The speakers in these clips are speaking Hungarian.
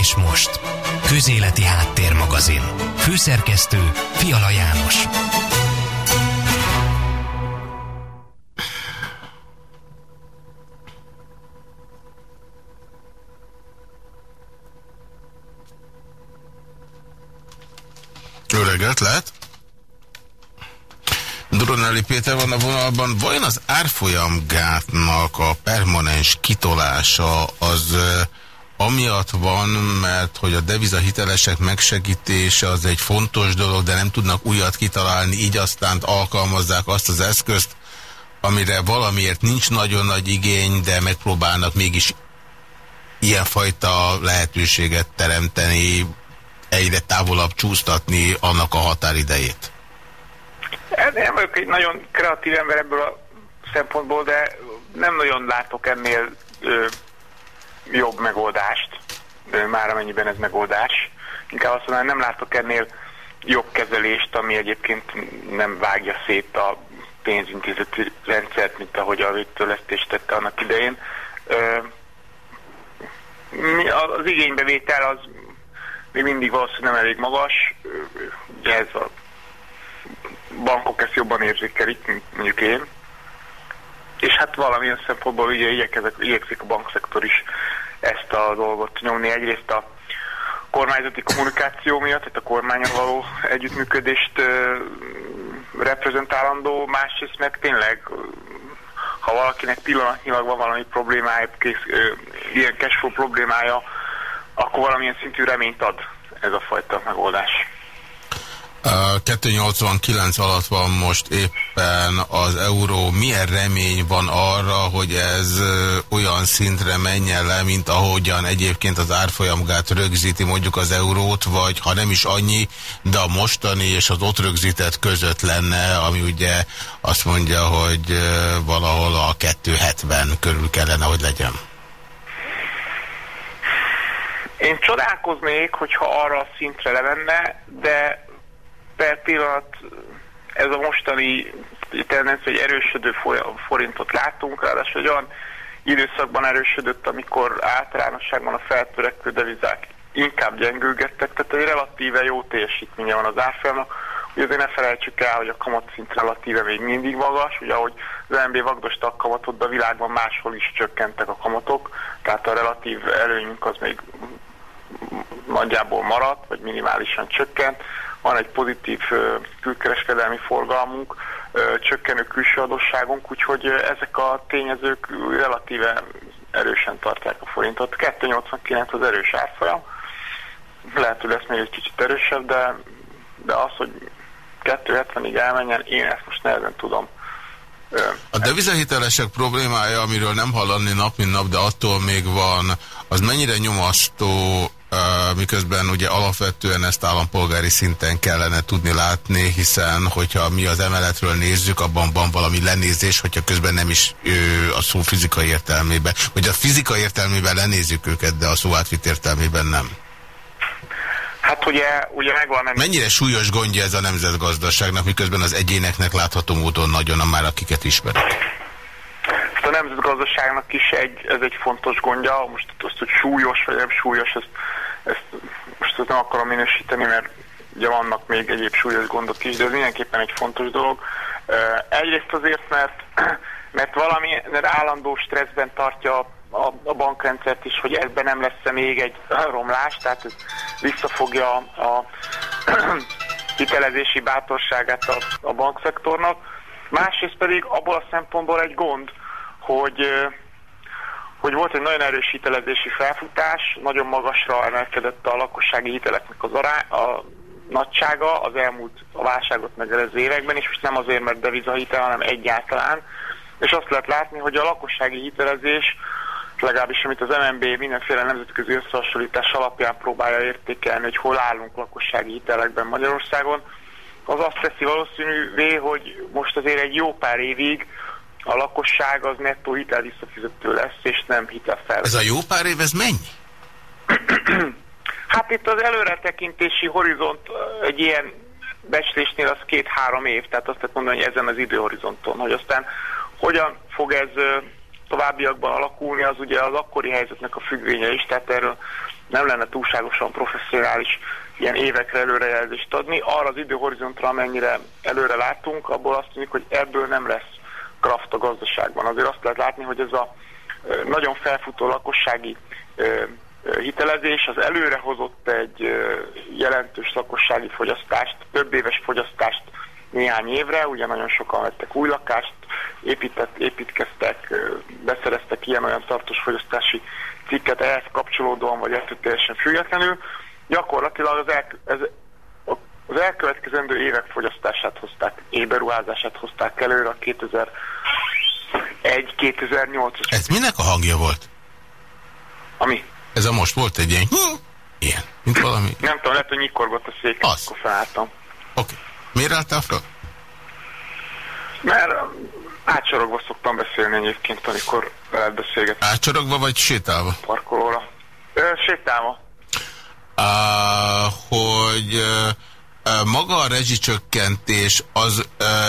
És most, Közéleti Háttérmagazin. Főszerkesztő Fiala János. Jó lehet? Duronelli Péter van a vonalban. Vajon az árfolyamgátnak a permanens kitolása az amiatt van, mert hogy a devizahitelesek megsegítése az egy fontos dolog, de nem tudnak újat kitalálni, így aztán alkalmazzák azt az eszközt, amire valamiért nincs nagyon nagy igény, de megpróbálnak mégis ilyenfajta lehetőséget teremteni, egyre távolabb csúsztatni annak a határidejét? Nem vagyok egy nagyon kreatív ember ebből a szempontból, de nem nagyon látok ennél ö, jobb megoldást, ö, már amennyiben ez megoldás. Inkább azt mondanám, nem látok ennél jobb kezelést, ami egyébként nem vágja szét a pénzintézeti rendszert, mint ahogy a védtőlesztést tette annak idején. Ö, az igénybevétel az még mindig valószínűleg nem elég magas. Ugye ez a bankok ezt jobban érzékelik, mint mondjuk én. És hát valamilyen szempontból ugye igyekezek, igyekszik a bankszektor is ezt a dolgot nyomni. Egyrészt a kormányzati kommunikáció miatt, tehát a kormányon való együttműködést ö, reprezentálandó, másrészt meg tényleg ha valakinek pillanatnyilag van valami problémája, kész, ö, ilyen cashflow problémája, akkor valamilyen szintű reményt ad ez a fajta megoldás. 289 alatt van most éppen az euró. Milyen remény van arra, hogy ez olyan szintre menjen le, mint ahogyan egyébként az árfolyamgát rögzíti mondjuk az eurót, vagy ha nem is annyi, de a mostani és az ott rögzített között lenne, ami ugye azt mondja, hogy valahol a 270 körül kellene, hogy legyen. Én csodálkoznék, hogyha arra a szintre levenne, de per pillanat ez a mostani tendencia, hogy erősödő forintot látunk, ráadásul egy olyan időszakban erősödött, amikor általánosságban a feltörekvő devizák inkább gyengülgettek, tehát egy relatíve jó teljesítménye van az árfolyamnak. Ugye azért ne felejtsük el, hogy a kamatszint relatíve még mindig magas, ugye ahogy az MB vagdosta a kamatot, de a világban máshol is csökkentek a kamatok, tehát a relatív előnyünk az még nagyjából maradt, vagy minimálisan csökkent. Van egy pozitív külkereskedelmi forgalmunk, csökkenő külső adósságunk, úgyhogy ezek a tényezők relatíve erősen tartják a forintot. 2,89 az erős árfolyam. Lehet, hogy lesz még egy kicsit erősebb, de, de az, hogy 2,70-ig elmenjen, én ezt most nehezen tudom. A devizahitelesek problémája, amiről nem hallani nap, mint nap, de attól még van, az mennyire nyomasztó miközben ugye alapvetően ezt állampolgári szinten kellene tudni látni, hiszen hogyha mi az emeletről nézzük, abban van valami lenézés, hogyha közben nem is ő, a szó fizikai értelmében, vagy a fizikai értelmében lenézzük őket, de a szó átvitt értelmében nem. Hát ugye, ugye megvan... Nem... Mennyire súlyos gondja ez a nemzetgazdaságnak, miközben az egyéneknek látható módon nagyon, a már akiket ismerek? a nemzetgazdaságnak is egy, ez egy fontos gondja, most azt, hogy súlyos vagy nem súlyos, ezt ezt most nem akarom minősíteni, mert ugye vannak még egyéb súlyos gondok is, de ez mindenképpen egy fontos dolog. Egyrészt azért, mert, mert valami mert állandó stresszben tartja a, a bankrendszert is, hogy ebben nem lesz még egy romlás, tehát ez visszafogja a hitelezési bátorságát a, a bankszektornak. Másrészt pedig abból a szempontból egy gond, hogy hogy volt egy nagyon erős hitelezési felfutás, nagyon magasra emelkedett a lakossági hiteleknek az ará, a nagysága az elmúlt a válságot megelező években, és most nem azért, mert devizahitel, hanem egyáltalán. És azt lehet látni, hogy a lakossági hitelezés, legalábbis amit az MNB mindenféle nemzetközi összehasonlítás alapján próbálja értékelni, hogy hol állunk lakossági hitelekben Magyarországon, az azt teszi valószínűvé, hogy most azért egy jó pár évig a lakosság az nettó hitel visszafizető lesz, és nem hitel Ez a jó pár év, ez mennyi? hát itt az előretekintési horizont egy ilyen becslésnél az két-három év, tehát azt lehet mondani, hogy ezen az időhorizonton, hogy aztán hogyan fog ez továbbiakban alakulni, az ugye az akkori helyzetnek a függvénye is, tehát erről nem lenne túlságosan professzionális ilyen évekre előrejelzést adni. Arra az időhorizontra, amennyire előre látunk, abból azt tűnik, hogy ebből nem lesz kraft a gazdaságban. Azért azt lehet látni, hogy ez a nagyon felfutó lakossági hitelezés az előre hozott egy jelentős lakossági fogyasztást, több éves fogyasztást néhány évre, ugye nagyon sokan vettek új lakást, épített, építkeztek, beszereztek ilyen-olyan tartós fogyasztási cikket ehhez kapcsolódóan, vagy ettől teljesen függetlenül. Gyakorlatilag az, el, ez, az elkövetkezendő évek fogyasztását hozták, éberuházását hozták előre a 2001-2008-as. Ez minek a hangja volt? Ami? Ez a most volt egy ilyen... Ilyen, mint valami... Nem tudom, lehet, hogy nyikorgott a széket, akkor felálltam. Oké. Okay. Miért álltál fel? Mert átsorogva szoktam beszélni egyébként, amikor veled beszélgetek. Átsorogva vagy sétálva? Parkolóra. Ö, sétálva. Uh, hogy uh, maga a rezsicsökkentés az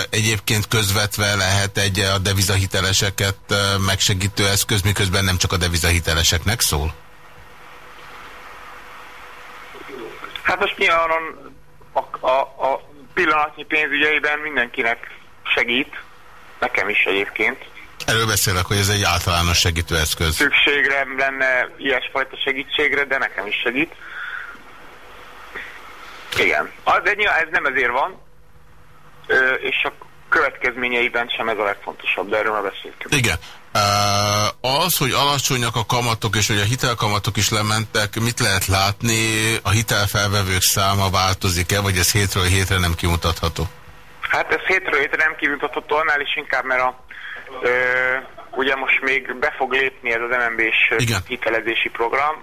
egyébként közvetve lehet egy a devizahiteleseket megsegítő eszköz, miközben nem csak a devizahiteleseknek szól? Hát most nyilván a, a, a pillanatnyi pénzügyeiben mindenkinek segít, nekem is egyébként. Erről beszélek, hogy ez egy általános segítőeszköz. Szükségre lenne ilyesfajta segítségre, de nekem is segít. Igen. De nyilván ez nem ezért van, és a következményeiben sem ez a legfontosabb, de erről már beszéltünk. Igen. Az, hogy alacsonyak a kamatok, és hogy a hitelkamatok is lementek, mit lehet látni? A hitelfelvevők száma változik-e, vagy ez hétről hétre nem kimutatható? Hát ez hétről hétre nem kimutatható, annál is inkább, mert a, ö, ugye most még be fog lépni ez az MNB-s hitelezési program,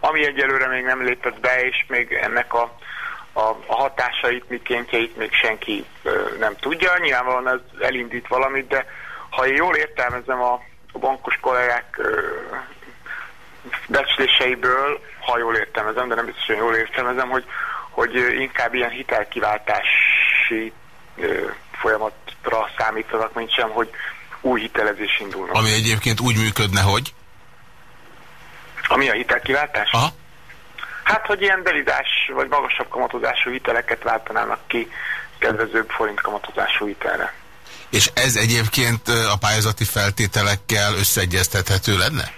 ami egyelőre még nem lépett be, és még ennek a, a, a hatásait, mikéntjeit még senki ö, nem tudja. Nyilvánvalóan ez elindít valamit, de ha én jól értelmezem a, a bankos kollégák ö, becsléseiből, ha jól értelmezem, de nem biztos, hogy jól értelmezem, hogy, hogy inkább ilyen hitelkiváltási folyamatra számítanak, mint sem, hogy új hitelezés indulnak. Ami egyébként úgy működne, hogy? Ami a hitelkiváltás? Aha. Hát, hogy ilyen delizás vagy magasabb kamatozású hiteleket váltanának ki kedvezőbb forint kamatozású hitelre. És ez egyébként a pályázati feltételekkel összeegyeztethető lenne?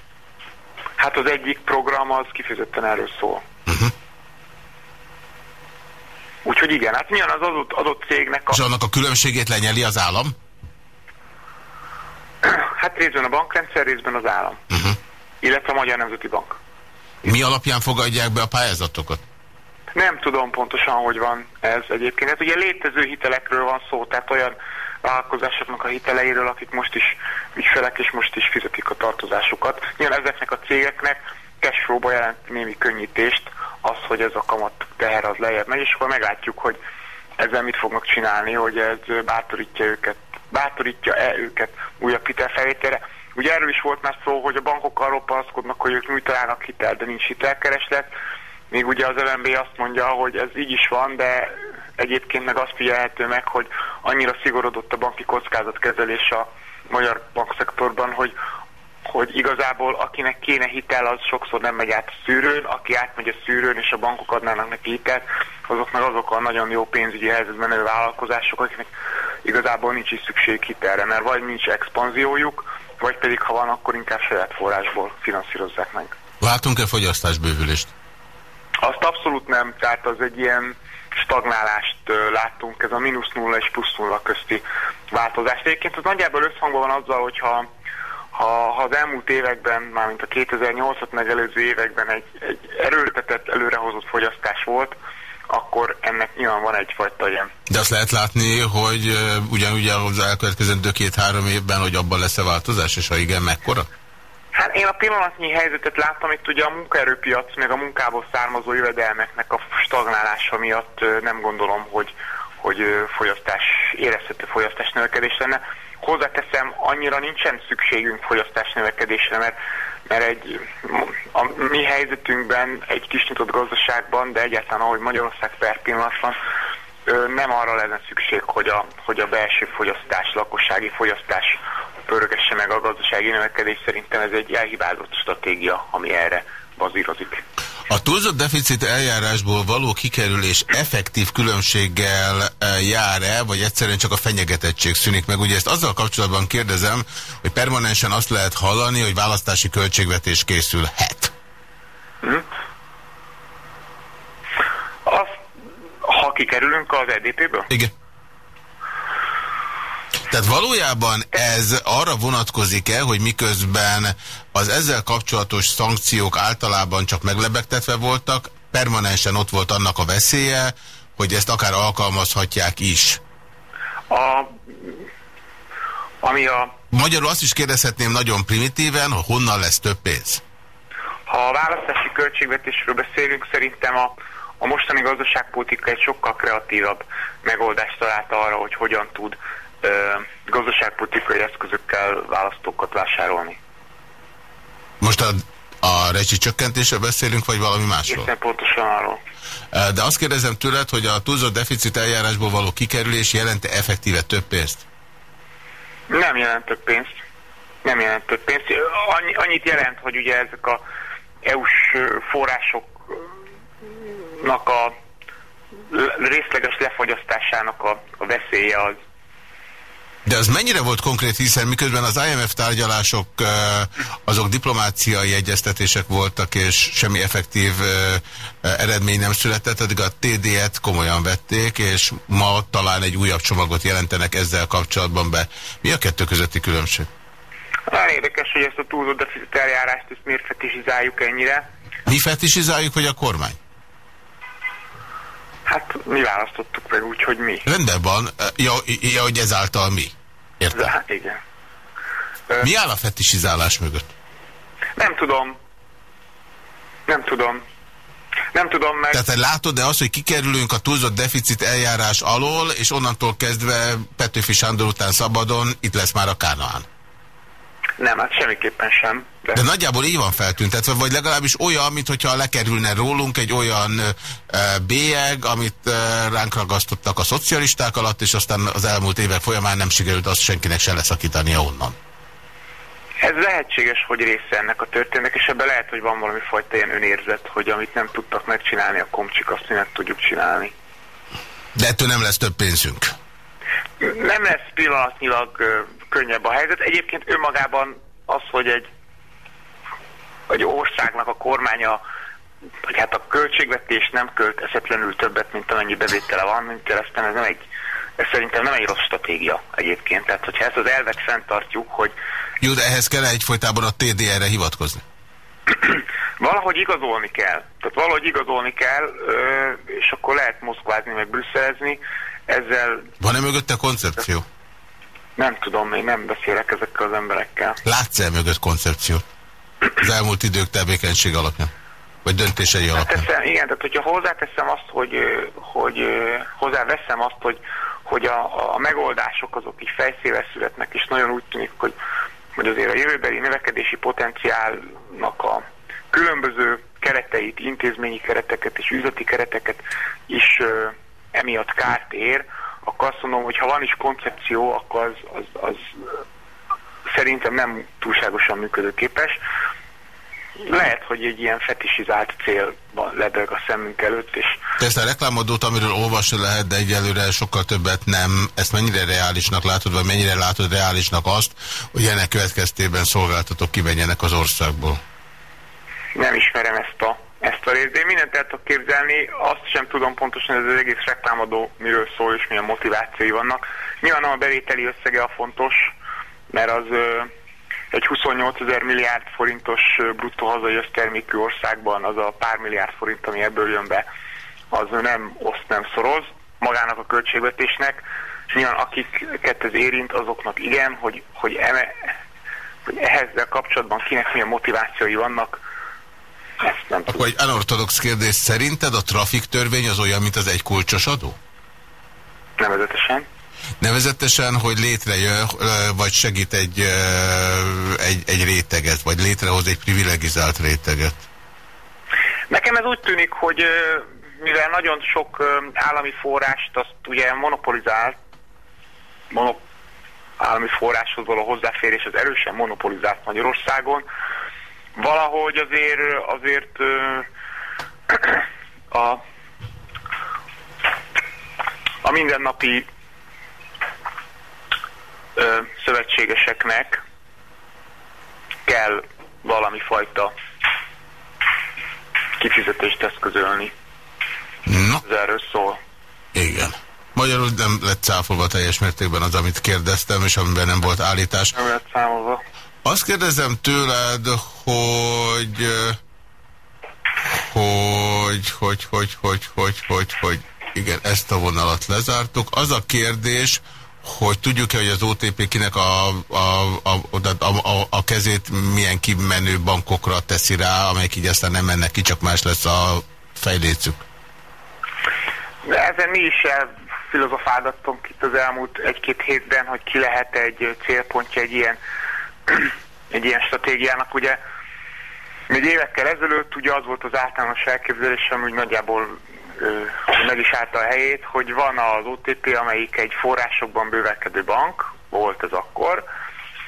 Hát az egyik program az kifejezetten erről szól. Uh -huh. Úgyhogy igen, hát milyen az adott, adott cégnek a... És annak a különbségét lenyeli az állam? Hát részben a bankrendszer, részben az állam. Uh -huh. Illetve a Magyar Nemzeti Bank. Mi alapján fogadják be a pályázatokat? Nem tudom pontosan, hogy van ez egyébként. Ez ugye létező hitelekről van szó, tehát olyan vállalkozásoknak a hiteleiről, akik most is ügyfelek és most is fizetik a tartozásukat. Nyilván ezeknek a cégeknek cashflow-ba jelent némi könnyítést az, hogy ez a kamat teher az lejjebb megy, és akkor meglátjuk, hogy ezzel mit fognak csinálni, hogy ez bátorítja őket, bátorítja-e őket újabb hitelfelvételre. Ugye erről is volt már szó, hogy a bankok arról panaszkodnak, hogy ők nyújtanának hitel, de nincs hitelkereslet. Még ugye az LMB azt mondja, hogy ez így is van, de egyébként meg azt figyelhető meg, hogy annyira szigorodott a banki kockázatkezelés a magyar bankszektorban, hogy hogy igazából akinek kéne hitel, az sokszor nem megy át a szűrőn, aki átmegy a szűrőn, és a bankok adnának neki hitelt, azok meg azok a nagyon jó pénzügyi helyzetben növő vállalkozások, akiknek igazából nincs is szükség hitelre, mert vagy nincs expanziójuk, vagy pedig ha van, akkor inkább saját forrásból finanszírozzák meg. Látunk-e fogyasztásbővülést? Azt abszolút nem, tehát az egy ilyen stagnálást láttunk, ez a mínusz nulla és plusz nulla közti változás. Egyébként az nagyjából összhangban van azzal, hogyha ha, ha az elmúlt években, mármint a 2008-at megelőző években egy, egy erőltetett, előrehozott fogyasztás volt, akkor ennek nyilván van egyfajta ilyen. De azt lehet látni, hogy ugyanúgy az elkövetkezendő két-három évben, hogy abban lesz-e változás, és ha igen, mekkora? Hát én a pillanatnyi helyzetet láttam, itt ugye a munkaerőpiac, meg a munkából származó jövedelmeknek a stagnálása miatt nem gondolom, hogy, hogy fogyasztás, érezhető fogyasztás növekedés lenne hozzáteszem, annyira nincsen szükségünk fogyasztás növekedésre, mert, mert egy, a mi helyzetünkben, egy kis nyitott gazdaságban, de egyáltalán ahogy Magyarország per pillanat van, nem arra lenne szükség, hogy a, hogy a belső fogyasztás, lakossági fogyasztás pörgesse meg a gazdasági növekedés. Szerintem ez egy elhibázott stratégia, ami erre bazírozik. A túlzott deficit eljárásból való kikerülés effektív különbséggel e, jár-e, vagy egyszerűen csak a fenyegetettség szűnik meg? Ugye ezt azzal kapcsolatban kérdezem, hogy permanensen azt lehet hallani, hogy választási költségvetés készülhet. Hm? Azt, ha kikerülünk az EDP-ből? Igen. Tehát valójában ez arra vonatkozik-e, hogy miközben az ezzel kapcsolatos szankciók általában csak meglebegtetve voltak, permanensen ott volt annak a veszélye, hogy ezt akár alkalmazhatják is? A, ami a... Magyarul azt is kérdezhetném nagyon primitíven, hogy honnan lesz több pénz? Ha a választási költségvetésről beszélünk, szerintem a, a mostani gazdaságpolitika egy sokkal kreatívabb megoldást találta arra, hogy hogyan tud gazdaságpolitikai eszközökkel választókat vásárolni. Most a, a recsi csökkentésről beszélünk, vagy valami másról? Egészen pontosan arról. De azt kérdezem tőled, hogy a túlzott deficit eljárásból való kikerülés jelente effektíve több pénzt? Nem jelent több pénzt. Nem jelent több pénzt. Annyi, annyit jelent, hogy ugye ezek a EU-s forrásoknak a részleges lefagyasztásának a, a veszélye az de az mennyire volt konkrét, hiszen miközben az IMF tárgyalások azok diplomáciai egyeztetések voltak, és semmi effektív eredmény nem született, addig a TD-et komolyan vették, és ma talán egy újabb csomagot jelentenek ezzel kapcsolatban be. Mi a kettő közötti különbség? Nagyon érdekes, hogy ezt a túlzott eljárást ezt miért fetisizáljuk ennyire. Mi fetisizáljuk, vagy a kormány? Hát mi választottuk meg úgy, hogy mi. Rendben van. Ja, ja hogy ezáltal mi. Értem. Hát igen. Mi áll a fetisizálás mögött? Nem tudom. Nem tudom. Nem tudom meg. Tehát látod-e azt, hogy kikerülünk a túlzott deficit eljárás alól, és onnantól kezdve Petőfi Sándor után szabadon, itt lesz már a Kánaán? Nem, hát semmiképpen sem. De, de nagyjából így van feltüntetve, vagy legalábbis olyan, mintha lekerülne rólunk egy olyan e, bélyeg, amit e, ránk ragasztottak a szocialisták alatt, és aztán az elmúlt évek folyamán nem sikerült azt senkinek se leszakítania onnan. Ez lehetséges, hogy része ennek a történetnek, és ebben lehet, hogy van valami fajta ilyen önérzet, hogy amit nem tudtak megcsinálni a komcsik, azt mi meg tudjuk csinálni. De ettől nem lesz több pénzünk. Nem lesz pillanatnyilag könnyebb a helyzet. Egyébként önmagában az, hogy egy, egy országnak a kormánya, vagy hát a költségvetés nem költ eszetlenül többet, mint amennyi bevétele van, mint aztán ez nem egy ez szerintem nem egy rossz stratégia egyébként. Tehát, hogyha ezt az elvet fenntartjuk, hogy... Jó, de ehhez kell egyfolytában a TDR-re hivatkozni? valahogy igazolni kell. Tehát valahogy igazolni kell, és akkor lehet moszkvázni, meg brüsszelezni. Ezzel... Van-e mögötte koncepció? Nem tudom, még nem beszélek ezekkel az emberekkel. Látsz-e mögött koncepciót? Az elmúlt idők tevékenység alapján? Vagy döntései hát alapján? Teszem, igen, tehát hogyha hozzáteszem azt, hogy, hogy hozzáveszem azt, hogy, hogy a, a megoldások azok így fejszével születnek, és nagyon úgy tűnik, hogy, hogy azért a jövőbeli növekedési potenciálnak a különböző kereteit, intézményi kereteket és üzleti kereteket is emiatt kárt ér, akkor azt mondom, hogy ha van is koncepció, akkor az, az, az szerintem nem túlságosan működőképes. Lehet, hogy egy ilyen fetisizált cél lebeg a szemünk előtt. És... Te ezt a reklámodót, amiről olvasni lehet, de egyelőre sokkal többet nem. Ezt mennyire reálisnak látod, vagy mennyire látod reálisnak azt, hogy ennek következtében szolgáltatók kimenjenek az országból? Nem ismerem ezt a ezt a részt. Én mindent el tudok képzelni, azt sem tudom pontosan, ez az egész reklámadó miről szól és milyen motivációi vannak. Nyilván a bevételi összege a fontos, mert az ö, egy 28 ezer milliárd forintos bruttó hazai össztermékű országban az a pár milliárd forint, ami ebből jön be, az nem oszt, nem szoroz magának a költségvetésnek, és nyilván akiket ez érint, azoknak igen, hogy, hogy, eme, hogy ehhez kapcsolatban kinek milyen motivációi vannak, ezt nem Akkor egy anortodox kérdés. Szerinted a trafik törvény az olyan, mint az egy kulcsos adó? Nevezetesen. Nevezetesen, hogy létrejön, vagy segít egy, egy, egy réteget, vagy létrehoz egy privilegizált réteget? Nekem ez úgy tűnik, hogy mivel nagyon sok állami forrást azt ugye monopolizál, monop, állami forráshoz való hozzáférés az erősen monopolizált Magyarországon. Valahogy azért, azért a, a mindennapi ö, szövetségeseknek kell valami fajta kifizetést eszközölni. No. Ez erről szól. Igen. Magyarul nem lett cáfolva teljes mértékben az, amit kérdeztem, és amiben nem volt állítás. Nem lett számolva. Azt kérdezem tőled, hogy hogy, hogy, hogy, hogy, hogy, hogy, hogy, igen, ezt a vonalat lezártuk. Az a kérdés, hogy tudjuk-e, hogy az OTP kinek a, a, a, a, a, a kezét milyen kimenő bankokra teszi rá, amelyek így aztán nem mennek ki, csak más lesz a fejlécük. De ezen mi is filozofálgattunk itt az elmúlt egy-két hétben, hogy ki lehet egy célpontja egy ilyen, egy ilyen stratégiának. Ugye még évekkel ezelőtt ugye az volt az általános elképzelésem, hogy nagyjából ö, meg is állta a helyét, hogy van az OTP, amelyik egy forrásokban bővelkedő bank, volt ez akkor.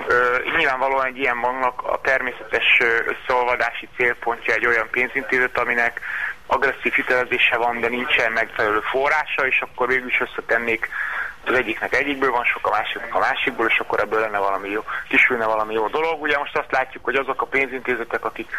Ö, nyilvánvalóan egy ilyen banknak a természetes összeolvadási célpontja egy olyan pénzintézet, aminek agresszív hitelezése van, de nincsen megfelelő forrása, és akkor végül is összetennék az egyiknek egyikből van sok, a másiknak a másikból, és akkor ebből lenne valami jó, kisülne valami jó dolog. Ugye most azt látjuk, hogy azok a pénzintézetek, akik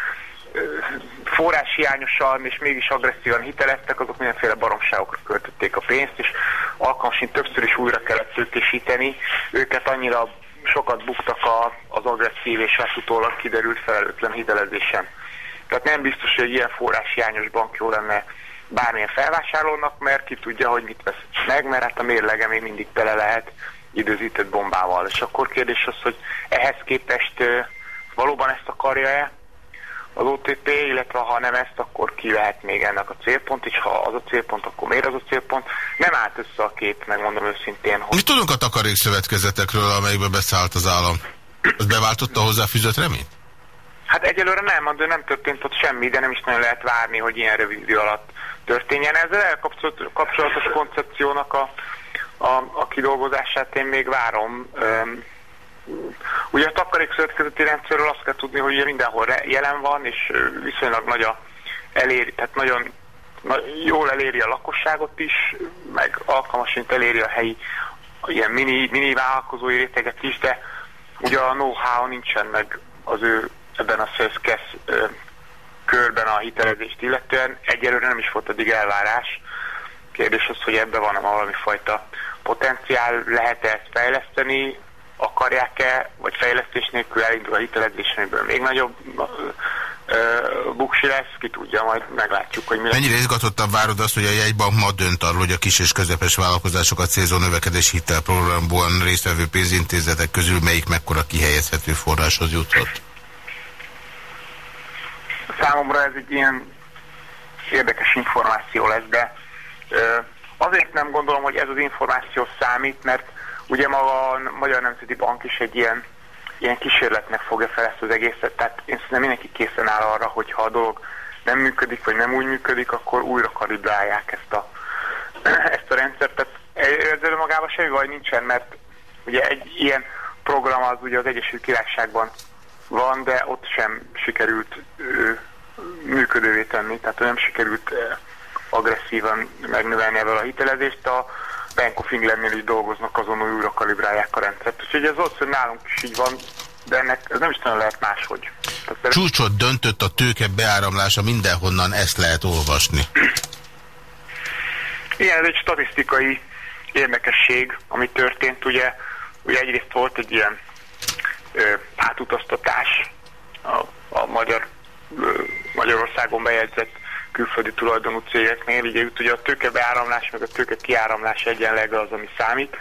forráshiányosan és mégis agresszívan hiteleztek, azok mindenféle baromságokra költötték a pénzt, és alkalmasint többször is újra kellett tőkésíteni. Őket annyira sokat buktak a, az agresszív és utólag kiderült felelőtlen hitelezésen. Tehát nem biztos, hogy egy ilyen forráshiányos bank jó lenne bármilyen felvásárlónak, mert ki tudja, hogy mit vesz meg, mert hát a mérlege még mindig tele lehet időzített bombával. És akkor kérdés az, hogy ehhez képest valóban ezt akarja-e az OTP, illetve ha nem ezt, akkor ki lehet még ennek a célpont, és ha az a célpont, akkor miért az a célpont? Nem állt össze a kép, megmondom őszintén. Hogy... Mi tudunk a takarékszövetkezetekről, amelyikbe beszállt az állam? Az beváltotta hozzá fűzött reményt? Hát egyelőre nem, de nem történt ott semmi, de nem is nagyon lehet várni, hogy ilyen rövid idő alatt történjen. Ezzel elkapcsolatos koncepciónak a, a, a kidolgozását én még várom. Ugye a takarékszövetkezeti rendszerről azt kell tudni, hogy mindenhol jelen van, és viszonylag nagy a eléri, tehát nagyon na, jól eléri a lakosságot is, meg alkalmasint eléri a helyi ilyen mini, mini vállalkozói réteget is, de ugye a know-how nincsen meg az ő ebben a szözkesz körben a hitelezést illetően. Egyelőre nem is volt addig elvárás. Kérdés az, hogy ebben van valami fajta potenciál, lehet-e ezt fejleszteni, akarják-e, vagy fejlesztés nélkül elindul a hitelezés, amiből még nagyobb buksi lesz, ki tudja, majd meglátjuk, hogy mi lesz. Mennyire izgatottan várod azt, hogy a jegybank ma dönt arról, hogy a kis és közepes vállalkozásokat célzó növekedés hitelprogramban résztvevő pénzintézetek közül melyik mekkora kihelyezhető forráshoz juthat? Számomra ez egy ilyen érdekes információ lesz, de azért nem gondolom, hogy ez az információ számít, mert ugye maga a Magyar Nemzeti Bank is egy ilyen, ilyen kísérletnek fogja fel ezt az egészet, tehát én szerintem mindenki készen áll arra, hogy ha a dolog nem működik, vagy nem úgy működik, akkor újra kalibrálják ezt a, ezt a rendszert. Tehát ezzel magában semmi baj nincsen, mert ugye egy ilyen program az ugye az Egyesült Királyságban van, de ott sem sikerült ő, működővé tenni, tehát nem sikerült agresszívan megnövelni ebből a hitelezést. A Bank of Englandnél is dolgoznak azon, hogy újra kalibrálják a rendszert. Úgyhogy ez az, hogy nálunk is így van, de ennek ez nem is nagyon lehet máshogy. Tehát, Csúcsot döntött a tőke beáramlása, mindenhonnan ezt lehet olvasni. Igen, ez egy statisztikai érdekesség, ami történt. Ugye, ugye egyrészt volt egy ilyen átutaztatás a, a magyar, Magyarországon bejegyzett külföldi tulajdonú cégeknél. Ugye itt ugye a tőkebeáramlás meg a tőke kiáramlás egyenleg az, ami számít.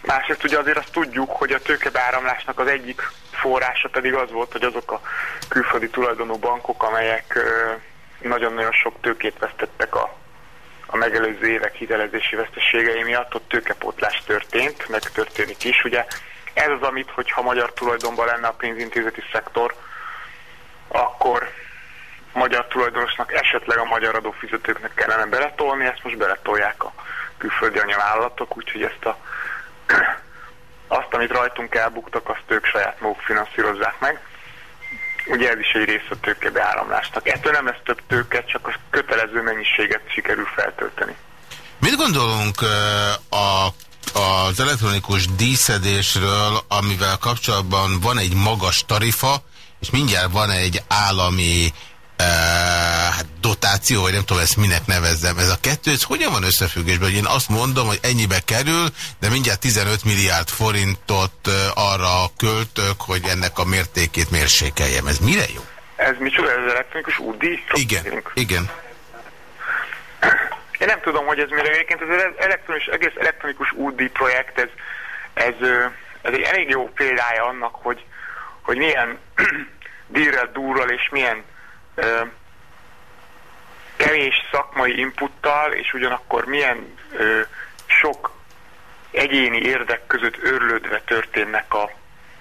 Másrészt ugye azért azt tudjuk, hogy a tőkebeáramlásnak az egyik forrása pedig az volt, hogy azok a külföldi tulajdonú bankok, amelyek nagyon-nagyon sok tőkét vesztettek a, a megelőző évek hitelezési veszteségei miatt, ott tőkepótlás történt, meg történik is. Ugye ez az, amit, hogyha magyar tulajdonban lenne a pénzintézeti szektor, akkor magyar tulajdonosnak, esetleg a magyar adófizetőknek kellene beletolni, ezt most beletolják a külföldi anyavállalatok, úgyhogy ezt a azt, amit rajtunk elbuktak, azt ők saját maguk finanszírozzák meg. Ugye ez is egy rész a tőkebeáramlásnak. Ettől nem lesz több tőke, csak a kötelező mennyiséget sikerül feltölteni. Mit gondolunk a az elektronikus díszedésről, amivel kapcsolatban van egy magas tarifa, és mindjárt van egy állami hát dotáció, vagy nem tudom ezt minek nevezzem. Ez a kettő, ez hogyan van összefüggésben? Hogy én azt mondom, hogy ennyibe kerül, de mindjárt 15 milliárd forintot arra költök, hogy ennek a mértékét mérsékeljem. Ez mire jó? Ez micsoda, ez elektronikus údi? Igen, igen. Én nem tudom, hogy ez mire egyébként ez az elektronikus, egész elektronikus údi projekt, ez, ez, ez egy elég jó példája annak, hogy, hogy milyen dírrel, durral és milyen ö, kevés szakmai inputtal, és ugyanakkor milyen ö, sok egyéni érdek között örlődve történnek a,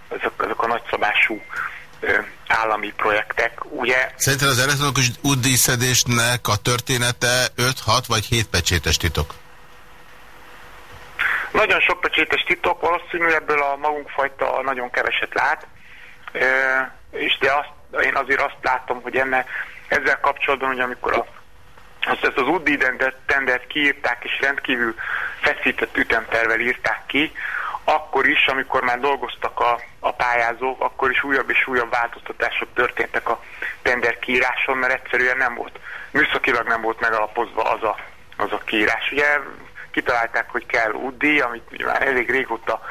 azok, azok a nagyszabású állami projektek, ugye... Szerintem az elektronikus útdíszedésnek a története 5-6 vagy 7 pecsétes titok? Nagyon sok pecsétes titok, valószínű ebből a magunkfajta nagyon keveset lát, és de azt, én azért azt látom, hogy enne, ezzel kapcsolatban, hogy amikor a, azt, ezt az UDI tendert kiírták, és rendkívül feszített ütemtervel írták ki, akkor is, amikor már dolgoztak a, a pályázók, akkor is újabb és újabb változtatások történtek a tender kiíráson, mert egyszerűen nem volt, műszakilag nem volt megalapozva az a, az a kiírás. Ugye kitalálták, hogy kell UDI, amit már elég régóta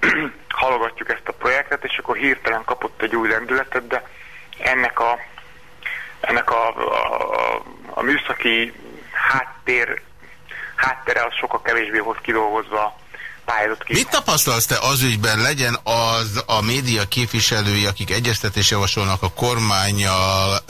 halogatjuk ezt a projektet, és akkor hirtelen kapott egy új lendületet, de ennek a, ennek a, a, a műszaki háttér, háttere az sokkal kevésbé volt kidolgozva pályázat ki. Mit tapasztalsz te az ügyben, legyen az a média képviselői, akik egyeztetés javasolnak a kormányjal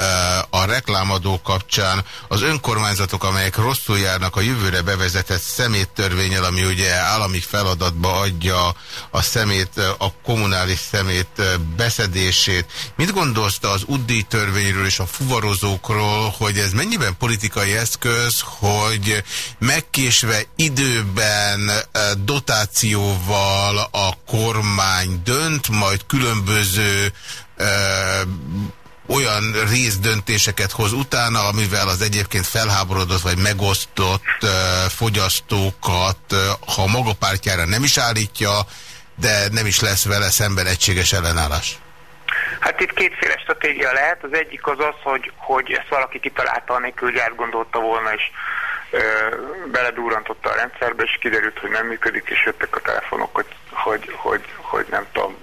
a reklámadó kapcsán, az önkormányzatok, amelyek rosszul járnak a jövőre bevezetett szeméttörvényel, ami ugye állami feladatba adja a szemét, a kommunális szemét beszedését. Mit gondolsz te az UDI törvényről és a fuvarozókról, hogy ez mennyiben politikai eszköz, hogy megkésve időben dotál információval a kormány dönt, majd különböző ö, olyan részdöntéseket hoz utána, amivel az egyébként felháborodott vagy megosztott ö, fogyasztókat, ö, ha maga pártjára nem is állítja, de nem is lesz vele szemben egységes ellenállás. Hát itt kétféle stratégia lehet. Az egyik az az, hogy, hogy ezt valaki kitalálta, anélkül, hogy átgondolta volna, és beledúrantotta a rendszerbe, és kiderült, hogy nem működik, és jöttek a telefonok, hogy, hogy, hogy, hogy nem tudom,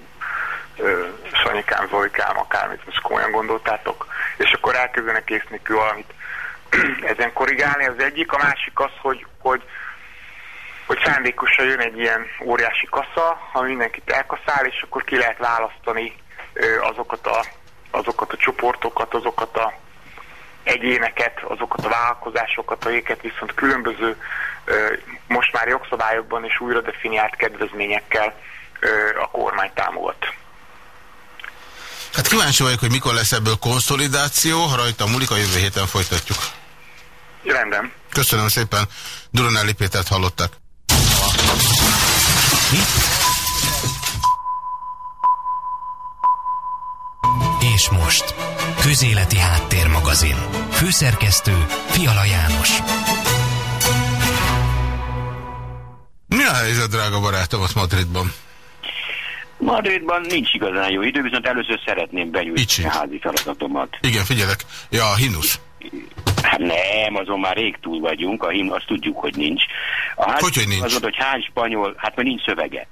Sanyikám, Zolikám, akármit, most komolyan gondoltátok, és akkor elkezdenek ész nélkül valamit ezen korrigálni. Az egyik, a másik az, hogy, hogy, hogy szándékosan jön egy ilyen óriási kasza, ami mindenkit elkaszál, és akkor ki lehet választani azokat a, azokat a csoportokat, azokat a egyéneket, azokat a vállalkozásokat, amiket viszont különböző most már jogszabályokban és újra definiált kedvezményekkel a kormány támogat. Hát kíváncsi vagyok, hogy mikor lesz ebből konszolidáció, ha rajta múlik, a jövő héten folytatjuk. Rendben. Köszönöm szépen. Duronelli Pétert hallottak. És most, Közéleti Háttérmagazin. Főszerkesztő Fiala János. Mi a helyzet, drága barátom, ott Madridban? Madridban nincs igazán jó idő, viszont először szeretném benyújtani a házi feladatomat. Igen, figyelek. Ja, a himnusz. Hát nem, azon már rég túl vagyunk, a himnusz azt tudjuk, hogy nincs. A hány, hogy, hogy nincs? Az hogy hány spanyol, hát mert nincs szövege.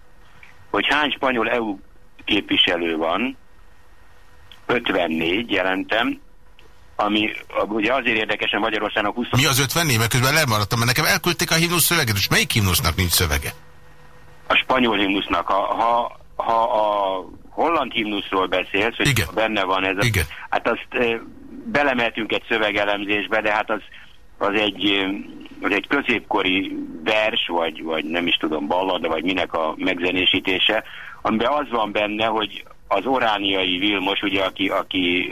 Hogy hány spanyol EU képviselő van, 54 jelentem, ami ugye azért érdekesen Magyarországnak 20... Mi az 54? Mert közben lemaradtam, mert nekem elküldték a himnusz szöveget, és melyik himnusznak nincs szövege? A spanyol himnusznak. Ha, ha, ha a holland himnuszról beszélsz, hogy Igen. benne van ez, a, Igen. hát azt e, belemeltünk egy szövegelemzésbe, de hát az, az egy, az egy középkori vers, vagy, vagy nem is tudom, ballada, vagy minek a megzenésítése, amiben az van benne, hogy az orániai Vilmos, ugye, aki, aki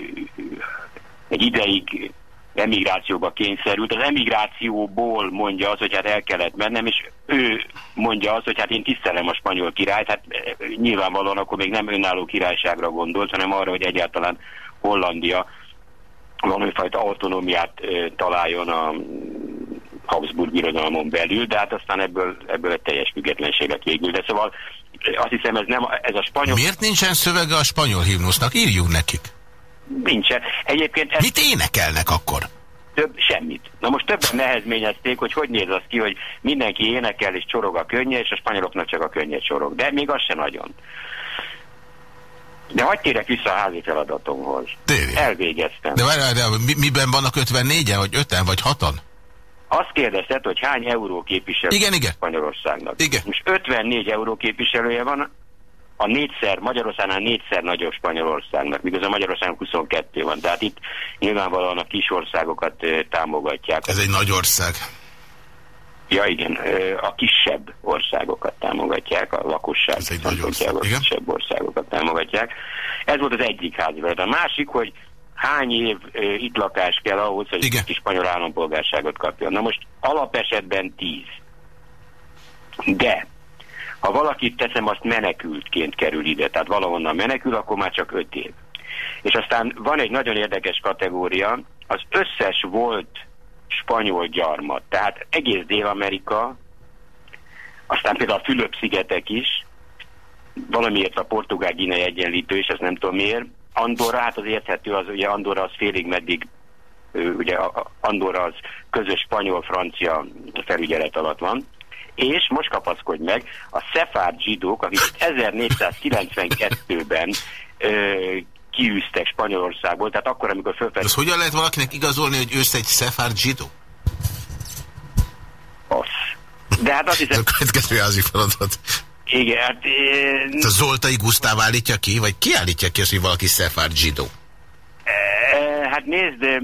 egy ideig emigrációba kényszerült. Az emigrációból mondja az, hogy hát el kellett mennem, és ő mondja az, hogy hát én tisztelem a spanyol királyt, hát nyilvánvalóan akkor még nem önálló királyságra gondolt, hanem arra, hogy egyáltalán Hollandia valamifajta autonómiát találjon a Habsburg birodalmon belül, de hát aztán ebből, ebből egy teljes függetlenség lett végül. De szóval azt hiszem ez nem, ez a spanyol... Miért nincsen szövege a spanyol himnusznak? Írjuk nekik. Nincsen. Egyébként... Ez... Mit énekelnek akkor? Több, semmit. Na most többen nehezményezték, hogy hogy néz az ki, hogy mindenki énekel és csorog a könnye, és a spanyoloknak csak a könnyed csorog. De még az se nagyon. De hagyd térek vissza a házi feladatomhoz. Tényleg. Elvégeztem. De várj, de mi, miben vannak 54-en, vagy 5-en, vagy 6-an? Azt kérdezted, hogy hány euró képviselő igen, igen. Spanyolországnak. Igen. Most 54 euró képviselője van, a négyszer, Magyarországnál négyszer nagyobb Spanyolországnak, miközben Magyarországon 22 van. Tehát itt nyilvánvalóan a kis országokat támogatják. Ez egy nagy ország. Ja igen, a kisebb országokat támogatják, a lakosság Ez egy nagy ország, kisebb országokat támogatják. Ez volt az egyik házivelet. A másik, hogy hány év itt lakás kell ahhoz, hogy igen. kis spanyol állampolgárságot kapjon. Na most alapesetben tíz. De ha valakit teszem, azt menekültként kerül ide, tehát valahonnan menekül, akkor már csak öt év. És aztán van egy nagyon érdekes kategória, az összes volt spanyol gyarmat, tehát egész Dél-Amerika, aztán például a Fülöp-szigetek is, valamiért a portugál ginei egyenlítő, és ezt nem tudom miért. Andorra, hát az érthető, az ugye Andorra az félig meddig, ugye Andorra az közös spanyol-francia felügyelet alatt van és most kapaszkodj meg, a szefárd zsidók, akik 1492-ben kiűztek Spanyolországból, tehát akkor, amikor fölfelé... Ez hogyan lehet valakinek igazolni, hogy ősz egy szefárd zsidó? Az. De hát azt hiszem... A következő házi feladat. Igen, hát... Én... A Zoltai Gusztáv állítja ki, vagy ki állítja ki, hogy valaki szefárd zsidó? Hát nézd,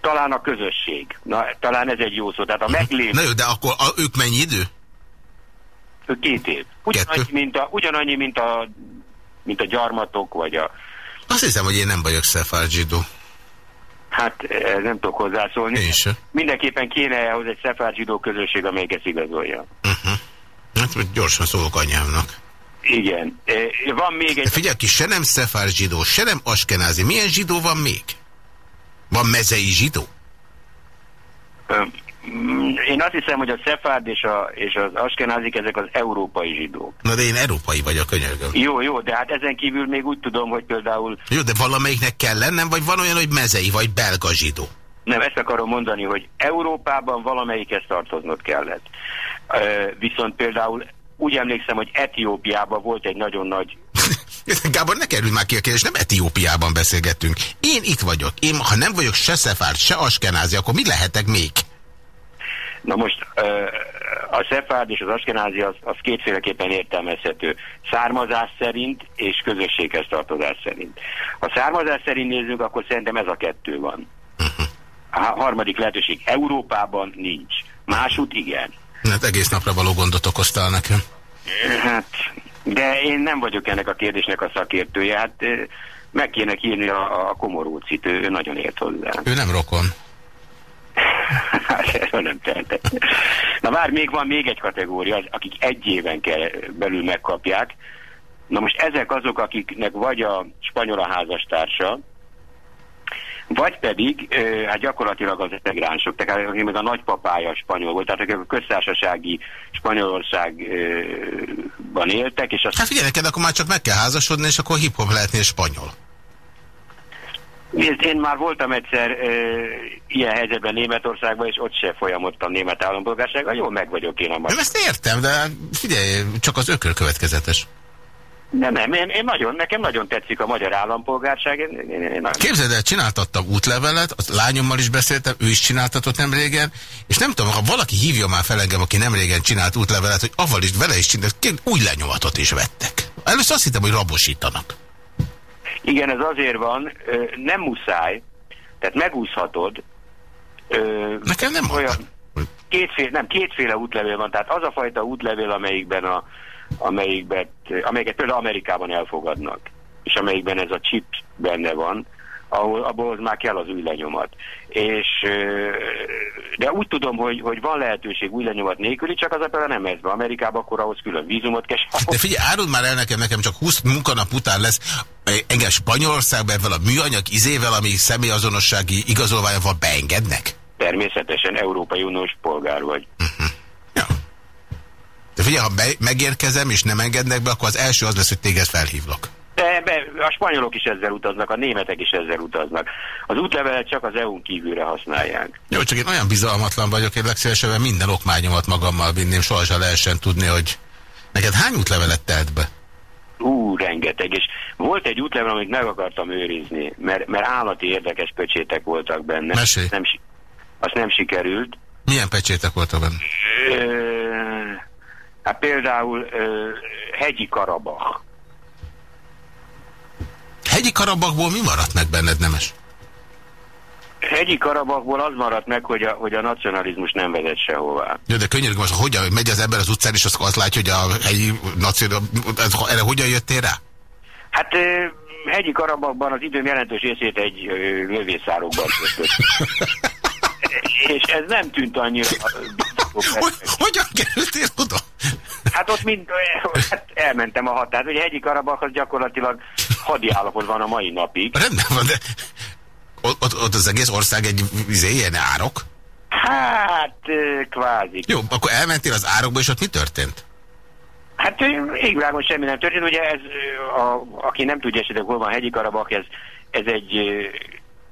talán a közösség. Na, talán ez egy jó szó. Tehát a meglévő... Na jó, de akkor a, ők mennyi idő? Két év. Ugyanannyi, mint a, ugyanannyi, mint a, mint a gyarmatok, vagy a... Azt hiszem, hogy én nem vagyok szefárzsidó. Hát nem tudok hozzászólni. Én sem. Mindenképpen kéne ehhez egy szefárzsidó közösség, amelyik ezt igazolja. Hát gyorsan szólok anyámnak. Igen. Van még egy... Figyelj ki, se nem szefárzsidó, se nem askenázi. Milyen zsidó van még? Van mezei zsidó? Én azt hiszem, hogy a szefárd és, a, és az askenázik, ezek az európai zsidók. Na de én európai vagyok, könyörgöm. Jó, jó, de hát ezen kívül még úgy tudom, hogy például... Jó, de valamelyiknek kell lennem, vagy van olyan, hogy mezei, vagy belga zsidó? Nem, ezt akarom mondani, hogy Európában valamelyikhez tartoznod kellett. Viszont például úgy emlékszem, hogy Etiópiában volt egy nagyon nagy Gábor, ne kerülj már ki a kérdés, nem Etiópiában beszélgettünk. Én itt vagyok. Én, ha nem vagyok se szefárd, se askenázi, akkor mi lehetek még? Na most a szefárd és az askenázi az, az kétféleképpen értelmezhető. Származás szerint és közösséghez tartozás szerint. Ha származás szerint nézzük, akkor szerintem ez a kettő van. Uh-huh. A harmadik lehetőség Európában nincs. Másút igen. Hát egész napra való gondot okoztál nekem. Hát de én nem vagyok ennek a kérdésnek a szakértője. Hát meg kéne írni a, a Komorócit, ő, ő nagyon ért hozzá. Ő nem rokon. hát erről nem tehetek. Na már még van még egy kategória, akik egy éven kell belül megkapják. Na most ezek azok, akiknek vagy a spanyol a házastársa, vagy pedig, hát gyakorlatilag az integránsok, tehát aki meg a nagypapája spanyol volt, tehát akik a köztársasági Spanyolországban éltek, és azt... Hát figyelj neked, akkor már csak meg kell házasodni, és akkor hip-hop lehetnél spanyol. Én már voltam egyszer e, ilyen helyzetben Németországban, és ott se folyamodtam német állampolgársággal, jól meg vagyok én a magyar. Ezt értem, de figyelj, csak az ökör következetes. Nem, nem, én, én nagyon, nekem nagyon tetszik a magyar állampolgárság. Én, én, én nagyon... Képzeld el, csináltattam útlevelet, a lányommal is beszéltem, ő is csináltatott nem régen, és nem tudom, ha valaki hívja már fel engem, aki nem régen csinált útlevelet, hogy avval is, vele is csinált, új lenyomatot is vettek. Először azt hittem, hogy rabosítanak. Igen, ez azért van, nem muszáj, tehát megúszhatod. Nekem nem olyan, kétféle, nem, kétféle útlevél van, tehát az a fajta útlevél, amelyikben a amelyikben, amelyiket például Amerikában elfogadnak, és amelyikben ez a chip benne van, ahol abból már kell az új lenyomat. És, de úgy tudom, hogy, hogy van lehetőség új lenyomat nélküli, csak az például nem ez be Amerikába, akkor ahhoz külön vízumot kell. De figyelj, áruld már el nekem, nekem csak 20 munkanap után lesz engem Spanyolországban ebben a műanyag izével, ami személyazonossági igazolványa van, beengednek? Természetesen Európai Uniós polgár vagy. Uh mhm. -huh. De figyelj, ha megérkezem és nem engednek be, akkor az első az lesz, hogy téged felhívlak. De be, a spanyolok is ezzel utaznak, a németek is ezzel utaznak. Az útlevelet csak az EU-n kívülre használják. Jó, csak én olyan bizalmatlan vagyok, én legszívesebben minden okmányomat magammal vinném, sohasem lehessen tudni, hogy neked hány útlevelet telt be? Ú, rengeteg, és volt egy útlevel, amit meg akartam őrizni, mert, mert állati érdekes pöcsétek voltak benne. Mesélj. Nem, azt nem sikerült. Milyen pecsétek voltak benne? Ö, hát például ö, hegyi Karabach. Hegyi Karabakból mi maradt meg benned, Nemes? Hegyi Karabakból az maradt meg, hogy a, hogy a nacionalizmus nem vezet sehová. Jó, de könyörgöm, most hogyan megy az ember az utcán, és azt, látja, hogy a helyi nacionalizmus, erre hogyan jöttél rá? Hát hegyi Karabakban az időm jelentős részét egy lövészárokban és ez nem tűnt annyira hogy, Hogyan kerültél oda? Hát ott mind, hát elmentem a határt. Ugye hegyi Karabak az gyakorlatilag hadi állapot van a mai napig. Rendben van, de ott, ott az egész ország egy izé, ilyen árok? Hát, kvázi. Jó, akkor elmentél az árokba, és ott mi történt? Hát égvilágon semmi nem történt. Ugye ez, a, aki nem tudja esetleg hol van hegyi Karabak, ez, ez egy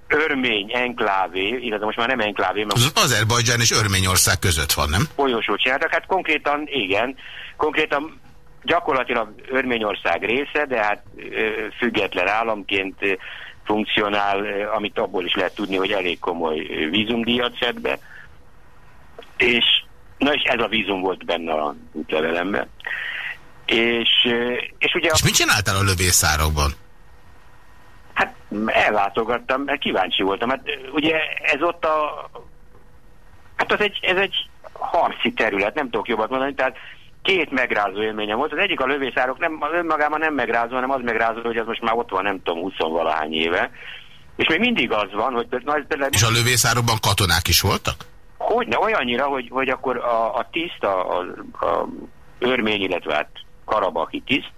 örmény enklávé, illetve most már nem enklávé, mert... Az Azerbajdzsán és Örményország között van, nem? Folyosót csináltak, hát konkrétan igen, konkrétan gyakorlatilag Örményország része, de hát független államként funkcionál, amit abból is lehet tudni, hogy elég komoly vízumdíjat szed be. És, na és ez a vízum volt benne a útlevelemben. És, és ugye... És mit csináltál a lövészárokban? Hát ellátogattam, mert kíváncsi voltam. Hát ugye ez ott a... Hát az egy, ez egy harci terület, nem tudok jobbat mondani, tehát két megrázó élményem volt. Az egyik a lövészárok nem, önmagában nem megrázó, hanem az megrázó, hogy ez most már ott van, nem tudom, 20 valahány éve. És még mindig az van, hogy... Na, például, és a lövészárokban katonák is voltak? Hogyne, olyannyira, hogy, hogy akkor a, a tiszt, a, a, a örmény, illetve hát karabaki tiszt,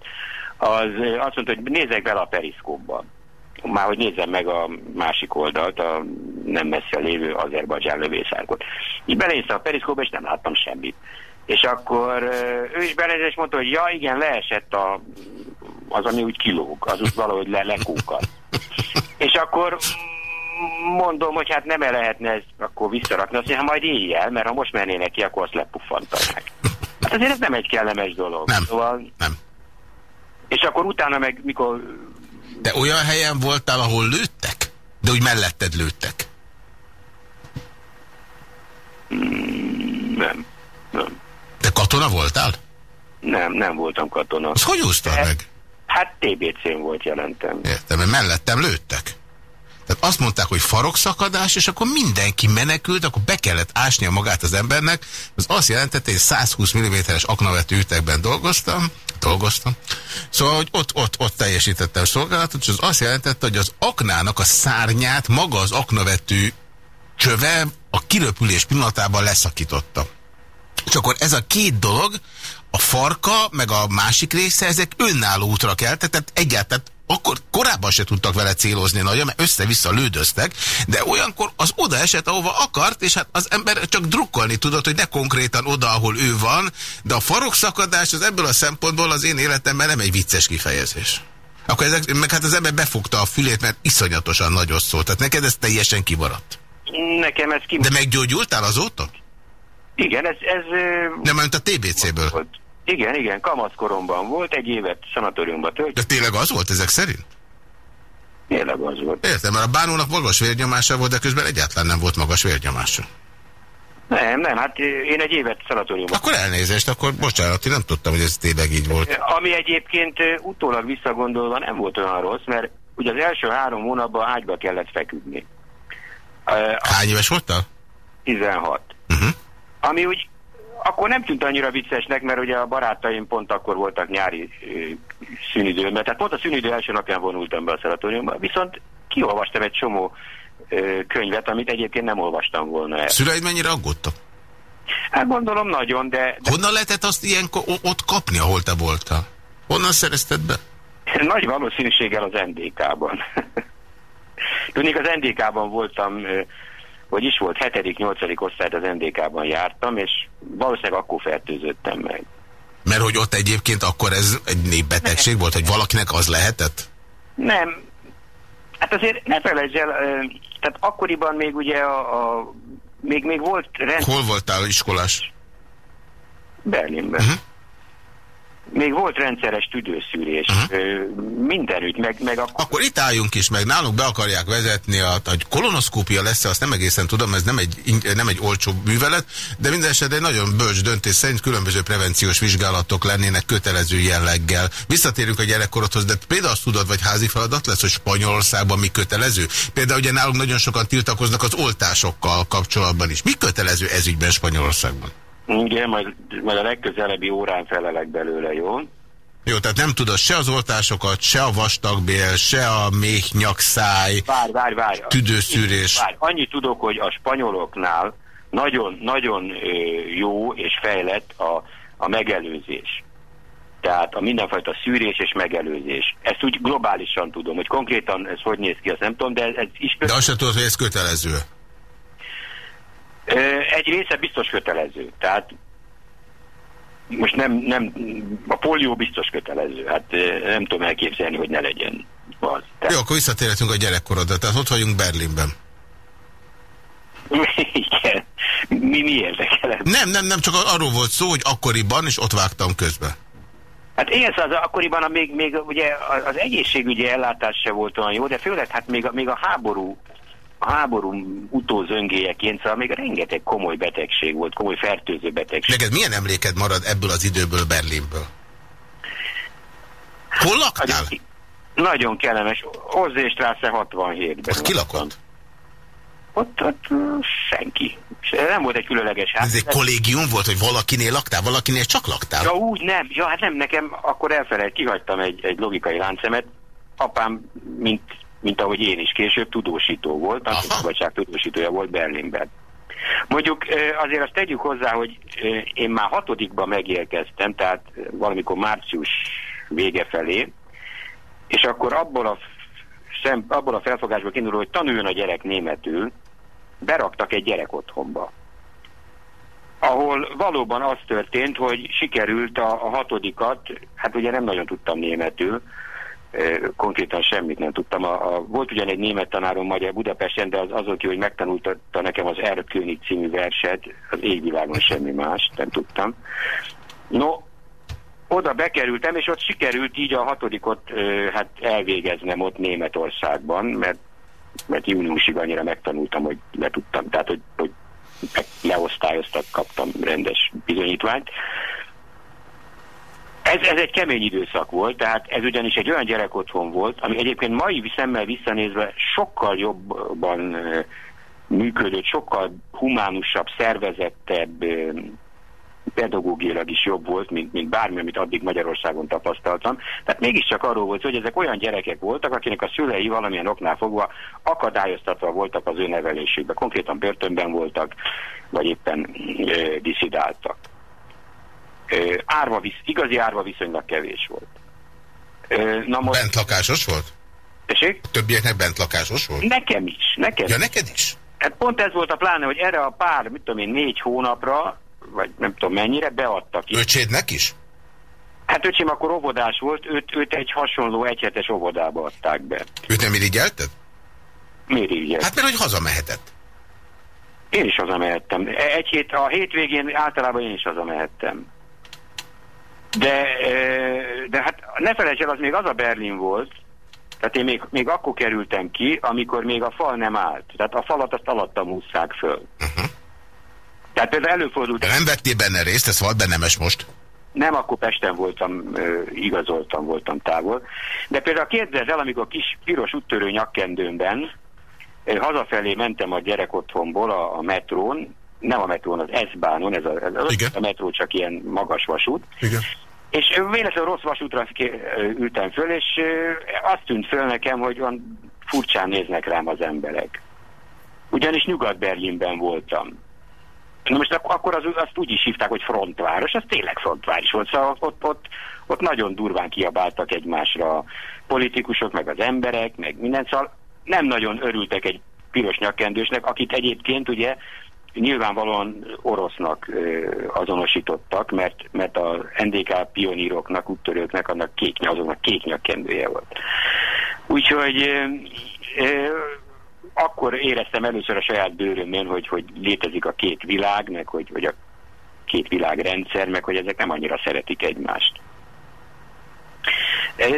az azt mondta, hogy nézzek bele a periszkópba már hogy nézzem meg a másik oldalt, a nem messze lévő Azerbajdzsán lövészárkot. Így belenéztem a periszkóba, és nem láttam semmit. És akkor ő is belenézett, és mondta, hogy ja, igen, leesett a, az, ami úgy kilóg, az úgy valahogy le, lekúkat. és akkor mondom, hogy hát nem -e lehetne ezt akkor visszarakni, azt mondja, hát majd éjjel, mert ha most mennének ki, akkor azt lepuffantanák. Hát azért ez nem egy kellemes dolog. Nem, szóval... nem. És akkor utána meg, mikor de olyan helyen voltál, ahol lőttek? De úgy melletted lőttek? Mm, nem, nem. Katona voltál? Nem, nem voltam katona. Azt hogy úsztad hát, meg? Hát TBC-n volt jelentem. Értem, mert mellettem lőttek. Tehát azt mondták, hogy farokszakadás, és akkor mindenki menekült, akkor be kellett ásnia magát az embernek. Az azt jelentette, hogy 120 mm-es aknavető ütegben dolgoztam, dolgoztam. Szóval, hogy ott, ott, ott teljesítette a szolgálatot, és az azt jelentette, hogy az aknának a szárnyát maga az aknavető csöve a kiröpülés pillanatában leszakította. És akkor ez a két dolog, a farka, meg a másik része, ezek önálló útra keltek, tehát egyáltalán akkor korábban se tudtak vele célozni nagyon, mert össze-vissza lődöztek, de olyankor az oda esett, ahova akart, és hát az ember csak drukkolni tudott, hogy ne konkrétan oda, ahol ő van, de a farokszakadás az ebből a szempontból az én életemben nem egy vicces kifejezés. Akkor ezek, meg hát az ember befogta a fülét, mert iszonyatosan nagyon szólt. Tehát neked ez teljesen kimaradt. Nekem ez kimaradt. De meggyógyultál azóta? Igen, ez... ez nem, mert a TBC-ből. Volt. Igen, igen, kamaszkoromban volt, egy évet szanatóriumban tölt. De tényleg az volt ezek szerint? Tényleg az volt. Értem, mert a bánónak magas vérnyomása volt, de közben egyáltalán nem volt magas vérnyomása. Nem, nem, hát én egy évet szanatóriumban. Akkor elnézést, akkor bocsánat, én nem tudtam, hogy ez tényleg így volt. Ami egyébként utólag visszagondolva nem volt olyan rossz, mert ugye az első három hónapban ágyba kellett feküdni. Hány éves voltál? 16. Ami úgy akkor nem tűnt annyira viccesnek, mert ugye a barátaim pont akkor voltak nyári szünidőben, tehát pont a szünidő első napján vonultam be a szanatóriumba, viszont kiolvastam egy csomó könyvet, amit egyébként nem olvastam volna el. Szüleid mennyire aggódtak? Hát gondolom nagyon, de... de... Honnan lehetett azt ilyenkor ott kapni, ahol te voltál? Honnan szerezted be? Nagy valószínűséggel az NDK-ban. Tudnék, az NDK-ban voltam, hogy is volt, 7.-8. osztályt az NDK-ban jártam, és valószínűleg akkor fertőzöttem meg. Mert hogy ott egyébként akkor ez egy népbetegség volt, hogy valakinek az lehetett? Nem. Hát azért ne felejtsd el, tehát akkoriban még ugye a, a még, még volt rendszer... Hol voltál iskolás? Berlinben. Uh -huh még volt rendszeres tüdőszűrés uh -huh. mindenütt, meg, meg akkor... Akkor itt álljunk is meg, nálunk be akarják vezetni, a, a kolonoszkópia lesz, azt nem egészen tudom, ez nem egy, nem egy olcsó művelet, de minden esetben egy nagyon bölcs döntés szerint különböző prevenciós vizsgálatok lennének kötelező jelleggel. Visszatérünk a gyerekkorodhoz, de például azt tudod, vagy házi feladat lesz, hogy Spanyolországban mi kötelező? Például ugye nálunk nagyon sokan tiltakoznak az oltásokkal kapcsolatban is. Mi kötelező ezügyben Spanyolországban? Igen, majd, majd a legközelebbi órán felelek belőle, jó? Jó, tehát nem tudod se az oltásokat, se a vastagbél, se a méh nyakszáj, várj, várj, várj. tüdőszűrés. Várj, annyit tudok, hogy a spanyoloknál nagyon, nagyon jó és fejlett a, a megelőzés. Tehát a mindenfajta szűrés és megelőzés. Ezt úgy globálisan tudom, hogy konkrétan ez hogy néz ki, azt nem tudom, de ez is... De azt sem tudod, hogy ez kötelező. Egy része biztos kötelező. Tehát most nem, nem, a polió biztos kötelező. Hát nem tudom elképzelni, hogy ne legyen az. Tehát... Jó, akkor visszatérhetünk a gyerekkorodra. Tehát ott vagyunk Berlinben. Igen. Mi, mi érdekel? Nem, nem, nem, csak arról volt szó, hogy akkoriban, és ott vágtam közbe. Hát igen, az akkoriban még, még ugye az egészségügyi ellátás se volt olyan jó, de főleg hát még, még a háború a háború utózöngéjeként, szóval még rengeteg komoly betegség volt, komoly fertőző betegség. Neked milyen emléked marad ebből az időből Berlinből? Hol laktál? Nagyon, nagyon kellemes. Ozzéstrásze 67-ben. Ott ki lakott? Ott, ott senki. Nem volt egy különleges ház. Ez egy kollégium volt, hogy valakinél laktál, valakinél csak laktál? Ja, úgy nem. Ja, hát nem, nekem akkor elfelejt, kihagytam egy, egy logikai láncemet. Apám, mint mint ahogy én is később tudósító volt, a szabadság tudósítója volt Berlinben. Mondjuk azért azt tegyük hozzá, hogy én már hatodikban megérkeztem, tehát valamikor március vége felé, és akkor abból a, szem, abból a felfogásból kiinduló, hogy tanuljon a gyerek németül, beraktak egy gyerek otthonba. Ahol valóban az történt, hogy sikerült a, a hatodikat, hát ugye nem nagyon tudtam németül, konkrétan semmit nem tudtam. A, a, volt ugyan egy német tanárom magyar Budapesten, de az azon ki, hogy megtanulta nekem az Erkönig című verset, az égvilágon semmi más, nem tudtam. No, oda bekerültem, és ott sikerült így a hatodikot hát elvégeznem ott Németországban, mert, mert júniusig annyira megtanultam, hogy le tudtam, tehát hogy, hogy leosztályoztak, kaptam rendes bizonyítványt. Ez, ez egy kemény időszak volt, tehát ez ugyanis egy olyan gyerek otthon volt, ami egyébként mai szemmel visszanézve sokkal jobban működött, sokkal humánusabb, szervezettebb, pedagógiailag is jobb volt, mint, mint bármi, amit addig Magyarországon tapasztaltam. Tehát mégiscsak arról volt, hogy ezek olyan gyerekek voltak, akinek a szülei valamilyen oknál fogva akadályoztatva voltak az ő nevelésükbe. Konkrétan börtönben voltak, vagy éppen e, diszidáltak árva visz, igazi árva viszonylag kevés volt. Na most... Bent lakásos volt? Tessék? Többieknek bent lakásos volt? Nekem is. Nekem ja, neked is? Hát pont ez volt a pláne, hogy erre a pár, mit tudom én, négy hónapra, vagy nem tudom mennyire, beadtak ki. Öcsédnek is? Hát öcsém akkor óvodás volt, őt, őt egy hasonló egyhetes óvodába adták be. Őt nem irigyelted? Miért irigyelted? Hát mert hogy hazamehetett. Én is hazamehettem. Egy hét, a hétvégén általában én is hazamehettem. De, de hát ne felejts el, az még az a Berlin volt, tehát én még, még akkor kerültem ki, amikor még a fal nem állt. Tehát a falat azt alattam húzták föl. Uh. -huh. Tehát például előfordult... De nem vettél benne részt, ez volt bennemes most? Nem, akkor Pesten voltam, igazoltam, voltam távol. De például kérdezz el, amikor kis piros úttörő nyakkendőmben hazafelé mentem a gyerek otthonból a, a metrón, nem a metrón, az S-bánon, ez a, ez a, a metró csak ilyen magas vasút. Igen. És véletlenül rossz vasútra ültem föl, és azt tűnt föl nekem, hogy van furcsán néznek rám az emberek. Ugyanis Nyugat-Berlinben voltam. Na most akkor az, azt úgy is hívták, hogy frontváros, az tényleg frontváros volt, szóval ott, ott, ott nagyon durván kiabáltak egymásra a politikusok, meg az emberek, meg minden, szóval nem nagyon örültek egy piros nyakkendősnek, akit egyébként ugye nyilvánvalóan orosznak azonosítottak, mert, mert a NDK pioníroknak, úttörőknek annak kék, azoknak kék nyakkendője volt. Úgyhogy ö, ö, akkor éreztem először a saját bőrömön, hogy, hogy létezik a két világ, meg hogy, hogy a két világrendszer, meg hogy ezek nem annyira szeretik egymást.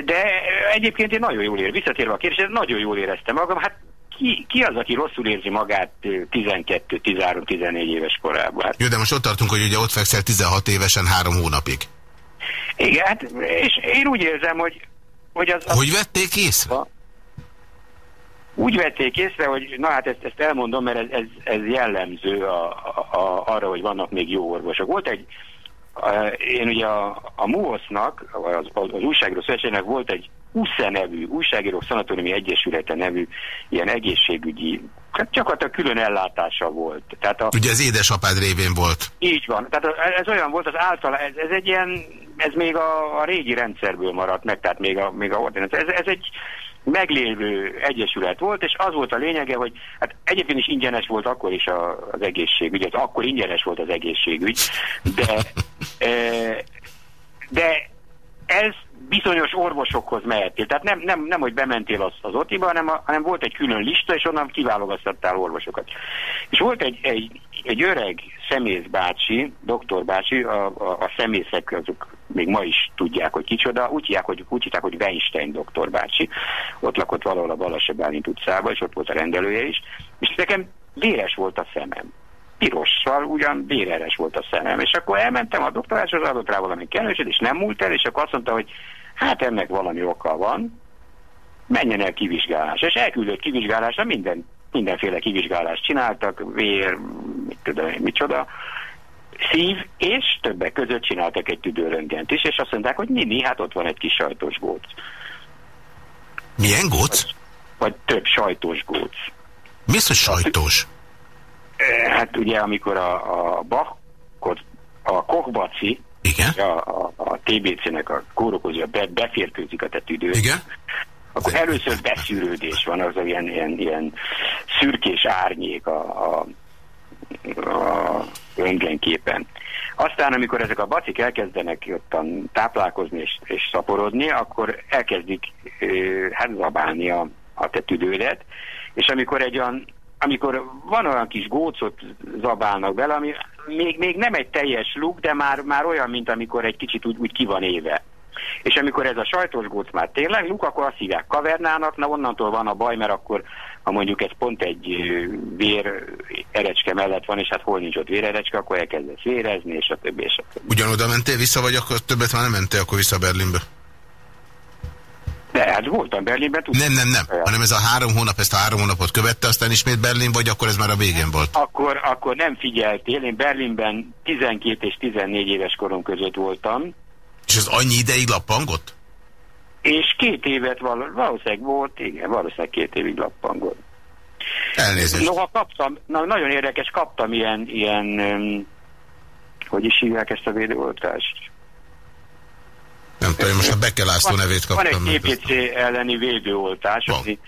De egyébként én nagyon jól éreztem, visszatérve a kérdésre, nagyon jól éreztem magam. Hát ki, ki az, aki rosszul érzi magát 12, 13, 14 éves korában? Hát... Jó, de most ott tartunk, hogy ugye ott fekszel 16 évesen három hónapig. Igen, hát, és én úgy érzem, hogy... Hogy, az, hogy vették észre? Úgy vették észre, hogy na hát ezt, ezt elmondom, mert ez, ez, ez jellemző a, a, arra, hogy vannak még jó orvosok. Volt egy, én ugye a, a MUOSZ-nak, az, az, az újságíró szövetségnek volt egy USZE nevű, Újságírók Szanatóriumi Egyesülete nevű ilyen egészségügyi, hát gyakorlatilag külön ellátása volt. Tehát a, Ugye ez édesapád révén volt. Így van. Tehát ez olyan volt, az által, ez, ez egy ilyen, ez még a, a régi rendszerből maradt meg, tehát még a, még a ez, ez egy meglévő egyesület volt, és az volt a lényege, hogy hát egyébként is ingyenes volt akkor is a, az egészségügy, az akkor ingyenes volt az egészségügy, de, de ez bizonyos orvosokhoz mehettél. Tehát nem, nem, nem hogy bementél az, az otiba, hanem, a, hanem volt egy külön lista, és onnan kiválogattál orvosokat. És volt egy, egy, egy öreg szemész bácsi, doktor bácsi, a, a, a szemészek azok még ma is tudják, hogy kicsoda, úgy hívják, hogy, úgy hívják, hogy Weinstein doktor bácsi. Ott lakott valahol a Balassa Bálint utcában, és ott volt a rendelője is. És nekem véres volt a szemem pirossal, ugyan béreres volt a szemem. És akkor elmentem a doktoráshoz, adott rá valami kenősöt, és nem múlt el, és akkor azt mondta, hogy hát ennek valami oka van, menjen el kivizsgálásra. És elküldött kivizsgálásra, minden, mindenféle kivizsgálást csináltak, vér, mit tudom én, micsoda, szív, és többek között csináltak egy tüdőröngent is, és azt mondták, hogy mi, hát ott van egy kis sajtos góc. Milyen góc? Vagy, több sajtos góc. Mi az, hogy sajtos? Hát ugye, amikor a, a Bachot, a Kochbaci, Igen? a, a, a TBC-nek a kórokozója be, beférkőzik a te tüdőt, Igen? akkor először beszűrődés van, az ilyen, ilyen, ilyen szürkés árnyék a, a, a röntgenképen. Aztán, amikor ezek a bacik elkezdenek ottan táplálkozni és, és szaporodni, akkor elkezdik hát zabálni a, a te tüdődet, és amikor egy olyan amikor van olyan kis gócot zabálnak bele, ami még, még nem egy teljes luk, de már, már olyan, mint amikor egy kicsit úgy, úgy ki van éve. És amikor ez a sajtos góc már tényleg luk, akkor azt hívják kavernának, na onnantól van a baj, mert akkor ha mondjuk ez pont egy vér erecske mellett van, és hát hol nincs ott vérerecske, akkor elkezdesz vérezni, és a többi, és a többi. Ugyanoda mentél vissza, vagy akkor többet már nem mentél, akkor vissza Berlinbe? De hát voltam Berlinben. Tudtam. Nem, nem, nem, olyan. hanem ez a három hónap, ezt a három hónapot követte, aztán ismét Berlin, vagy akkor ez már a végén volt? Akkor, akkor nem figyeltél, én Berlinben 12 és 14 éves korom között voltam. És ez annyi ideig lappangott? És két évet val valószínűleg volt, igen, valószínűleg két évig lappangott. Elnézést. Noha kaptam, na, nagyon érdekes, kaptam ilyen, ilyen hogy is hívják ezt a védőoltást? Nem tudom, most a Beke László nevét kaptam. Van egy TPC elleni védőoltás, ami,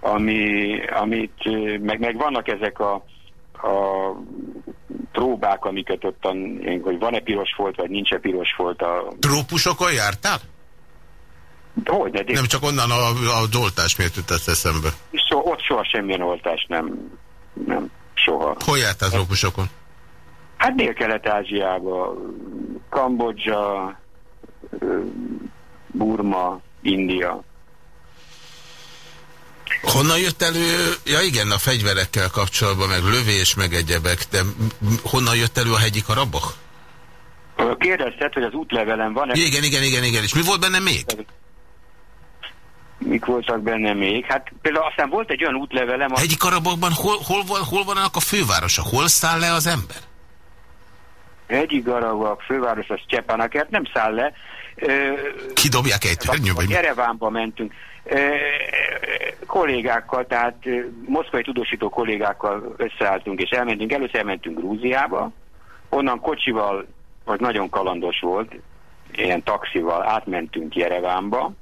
ami, amit, meg, meg vannak ezek a, a próbák, amiket ottan, hogy van-e piros folt, vagy nincs-e piros folt. A... Trópusokon jártál? Hogy, de nem csak onnan a, a oltás miért jutott eszembe? So, ott soha semmilyen oltás nem, nem, soha. Hol jártál trópusokon? Hát Dél-Kelet-Ázsiába, Kambodzsa, Burma, India. Honnan jött elő, ja igen, a fegyverekkel kapcsolatban, meg lövés, meg egyebek, de honnan jött elő a hegyi karabak? Kérdezted, hogy az útlevelem van-e? Igen, igen, igen, igen, és mi volt benne még? Mik voltak benne még? Hát például aztán volt egy olyan útlevelem... A... Hegyi Karabakban hol, hol, hol, hol van annak a fővárosa? Hol száll le az ember? Hegyi Garavak, főváros, az Csepanakert, nem száll le. Kidobják egy ternyő, vagy Jerevánba mentünk. Kollégákkal, tehát moszkvai tudósító kollégákkal összeálltunk, és elmentünk. Először elmentünk Grúziába, onnan kocsival, vagy nagyon kalandos volt, ilyen taxival átmentünk Jerevánba,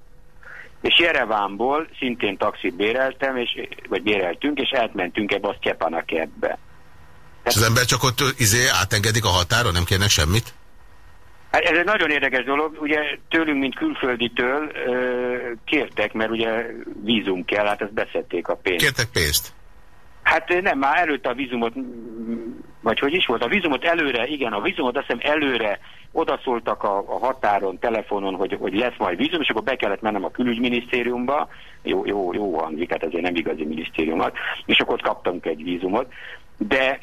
és Jerevánból szintén taxit béreltem, és, vagy béreltünk, és átmentünk ebbe a Sztyepanakebbe. És az ember csak ott izé átengedik a határon, nem kérnek semmit? Hát ez egy nagyon érdekes dolog, ugye tőlünk, mint külfölditől kértek, mert ugye vízum kell, hát ezt beszedték a pénzt. Kértek pénzt? Hát nem, már előtte a vízumot, vagy hogy is volt, a vízumot előre, igen, a vízumot azt hiszem előre odaszóltak a, a határon, telefonon, hogy, hogy lesz majd vízum, és akkor be kellett mennem a külügyminisztériumba, jó, jó, jó hangzik, hát ezért nem igazi minisztériumot, és akkor ott kaptunk egy vízumot, de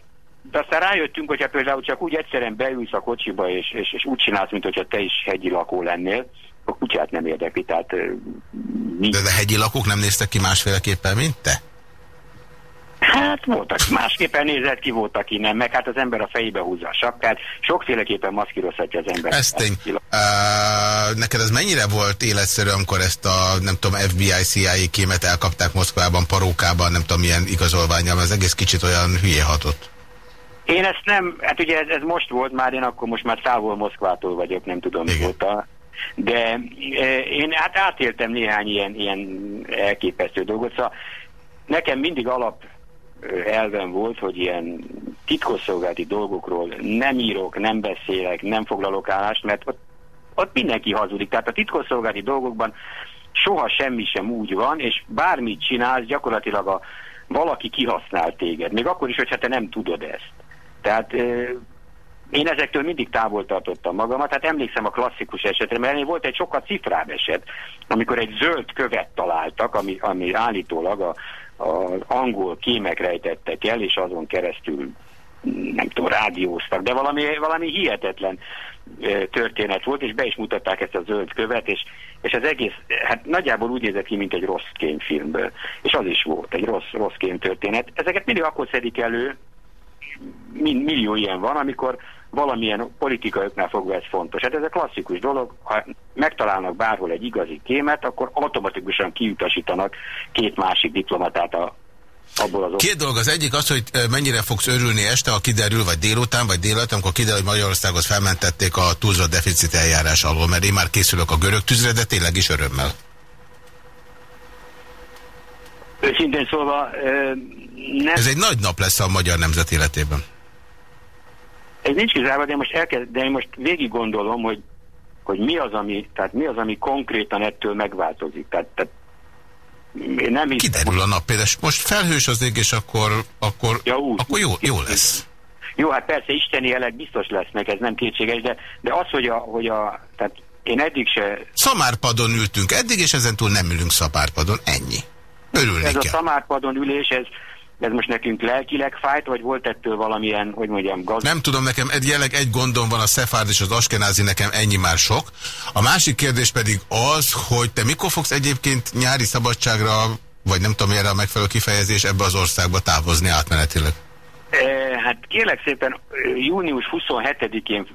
de aztán rájöttünk, hogyha például csak úgy egyszerűen beülsz a kocsiba, és, és, és úgy csinálsz, mint hogyha te is hegyi lakó lennél, a kutyát nem érdekli. Tehát, mi... De a hegyi lakók nem néztek ki másféleképpen, mint te? Hát voltak, másképpen nézett ki, volt, aki nem, meg hát az ember a fejébe húzza a sapkát, sokféleképpen maszkírozhatja az ember. Ez tény. Uh, neked ez mennyire volt életszerű, amikor ezt a, nem tudom, FBI, CIA kémet elkapták Moszkvában, parókában, nem tudom milyen igazolványjal, az egész kicsit olyan hülye hatott. Én ezt nem, hát ugye ez, ez most volt már, én akkor most már távol Moszkvától vagyok, nem tudom Igen. mióta. De e, én hát átéltem néhány ilyen, ilyen elképesztő dolgot, szóval nekem mindig alap elven volt, hogy ilyen titkosszolgálati dolgokról nem írok, nem beszélek, nem foglalok állást, mert ott, ott mindenki hazudik. Tehát a titkosszolgálati dolgokban soha semmi sem úgy van, és bármit csinálsz, gyakorlatilag a, valaki kihasznál téged. Még akkor is, hogyha te nem tudod ezt. Tehát én ezektől mindig távol tartottam magamat, hát emlékszem a klasszikus esetre, mert volt egy sokkal cifrább eset, amikor egy zöld követ találtak, ami, ami állítólag a, az angol kémek rejtettek el, és azon keresztül nem tudom, rádióztak, de valami, valami hihetetlen történet volt, és be is mutatták ezt a zöld követ, és, és az egész, hát nagyjából úgy nézett ki, mint egy rossz kémfilmből. És az is volt, egy rossz, rossz kém történet. Ezeket mindig akkor szedik elő, millió ilyen van, amikor valamilyen politikai fogva ez fontos. Hát ez a klasszikus dolog, ha megtalálnak bárhol egy igazi kémet, akkor automatikusan kiutasítanak két másik diplomatát a abból az Két dolog. Az egyik az, hogy mennyire fogsz örülni este, ha kiderül, vagy délután, vagy délután, amikor kiderül, hogy Magyarországot felmentették a túlzott deficit eljárás alól, mert én már készülök a görög tűzre, de tényleg is örömmel. Őszintén szólva... Nem... Ez egy nagy nap lesz a magyar nemzet életében. Ez nincs kizárva, de most, elkezd, de én most végig gondolom, hogy, hogy mi, az, ami, tehát mi az, ami konkrétan ettől megváltozik. Tehát, tehát én nem hiszem, Kiderül a nap például. Most felhős az ég, és akkor, akkor, ja, úgy, akkor jó, jó lesz. Jó, hát persze isteni jelek biztos lesznek, ez nem kétséges, de, de az, hogy a, hogy a tehát én eddig se... Szamárpadon ültünk eddig, és ezentúl nem ülünk szamárpadon, ennyi. Örülni Ez kell. a szamárpadon ülés, ez, ez most nekünk lelkileg fájt, vagy volt ettől valamilyen, hogy mondjam, gaz... Nem tudom, nekem egy, jelenleg egy gondom van a szefárd és az askenázi, nekem ennyi már sok. A másik kérdés pedig az, hogy te mikor fogsz egyébként nyári szabadságra, vagy nem tudom, erre a megfelelő kifejezés, ebbe az országba távozni átmenetileg? E, hát kérlek szépen, június 27-én...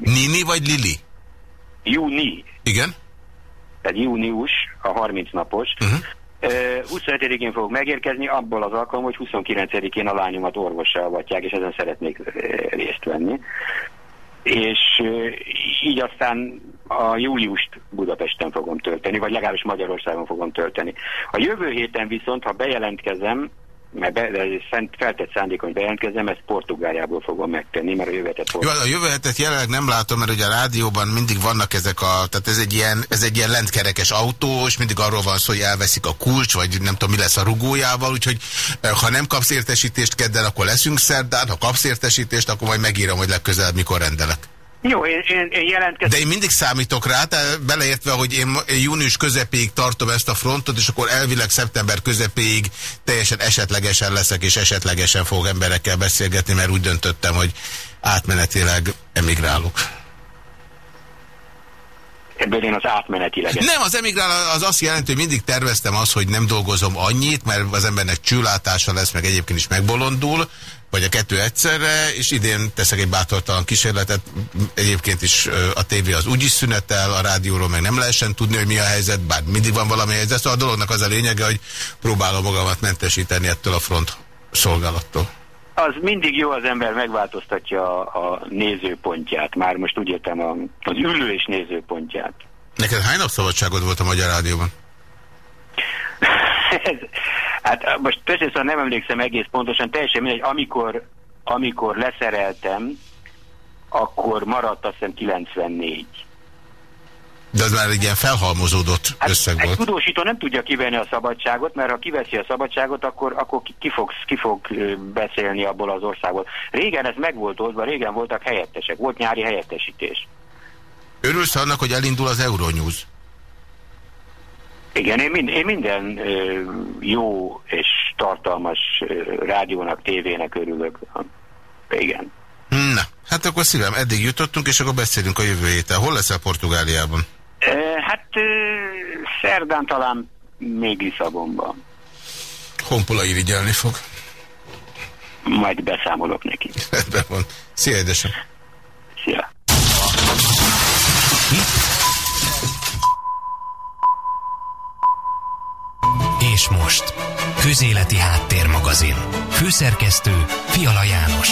Nini vagy Lili? Júni. Igen? Tehát június, a 30 napos. Uh mhm. -huh. 27-én fogok megérkezni, abból az alkalom, hogy 29-én a lányomat orvossal avatják, és ezen szeretnék részt venni. És így aztán a júliust Budapesten fogom tölteni, vagy legalábbis Magyarországon fogom tölteni. A jövő héten viszont, ha bejelentkezem, mert be, ez szent, feltett szándékon, hogy bejelentkezem, ezt Portugáliából fogom megtenni, mert a jövő hetet Jó, a jövő hetet jelenleg nem látom, mert ugye a rádióban mindig vannak ezek a, tehát ez egy ilyen, ez egy ilyen lentkerekes autó, és mindig arról van szó, hogy elveszik a kulcs, vagy nem tudom, mi lesz a rugójával, úgyhogy eh, ha nem kapsz értesítést kedden, akkor leszünk szerdán, ha kapsz értesítést, akkor majd megírom, hogy legközelebb mikor rendelek. Jó, én, én, jelentkezem. De én mindig számítok rá, tehát beleértve, hogy én június közepéig tartom ezt a frontot, és akkor elvileg szeptember közepéig teljesen esetlegesen leszek, és esetlegesen fog emberekkel beszélgetni, mert úgy döntöttem, hogy átmenetileg emigrálok. Ebből én az átmenetileg. Nem, az emigrál az azt jelenti, hogy mindig terveztem azt, hogy nem dolgozom annyit, mert az embernek csőlátása lesz, meg egyébként is megbolondul, vagy a kettő egyszerre, és idén teszek egy bátortalan kísérletet. Egyébként is a tévé az úgyis szünetel, a rádióról meg nem lehessen tudni, hogy mi a helyzet, bár mindig van valami helyzet. Szóval a dolognak az a lényege, hogy próbálom magamat mentesíteni ettől a front szolgálattól. Az mindig jó, az ember megváltoztatja a, a nézőpontját. Már most úgy értem a, az ülő és nézőpontját. Neked hány nap szabadságod volt a Magyar Rádióban? hát most persze nem emlékszem egész pontosan, teljesen mindegy, amikor, amikor leszereltem, akkor maradt azt hiszem 94. De az már egy ilyen felhalmozódott hát összeg volt. Egy tudósító nem tudja kivenni a szabadságot, mert ha kiveszi a szabadságot, akkor, akkor ki, fog, ki fog beszélni abból az országból. Régen ez meg volt oldva, régen voltak helyettesek, volt nyári helyettesítés. Örülsz annak, hogy elindul az Euronews? Igen, én, mind, én minden ö, jó és tartalmas ö, rádiónak, tévének örülök. Igen. Na, hát akkor szívem, eddig jutottunk, és akkor beszélünk a jövő héten. Hol leszel Portugáliában? Hát szerdán talán még Lisszabonban. Honpola irigyelni fog. Majd beszámolok neki. Rendben van. Szia, édesem. Szia. És most, Közéleti Háttérmagazin. Főszerkesztő Fiala János.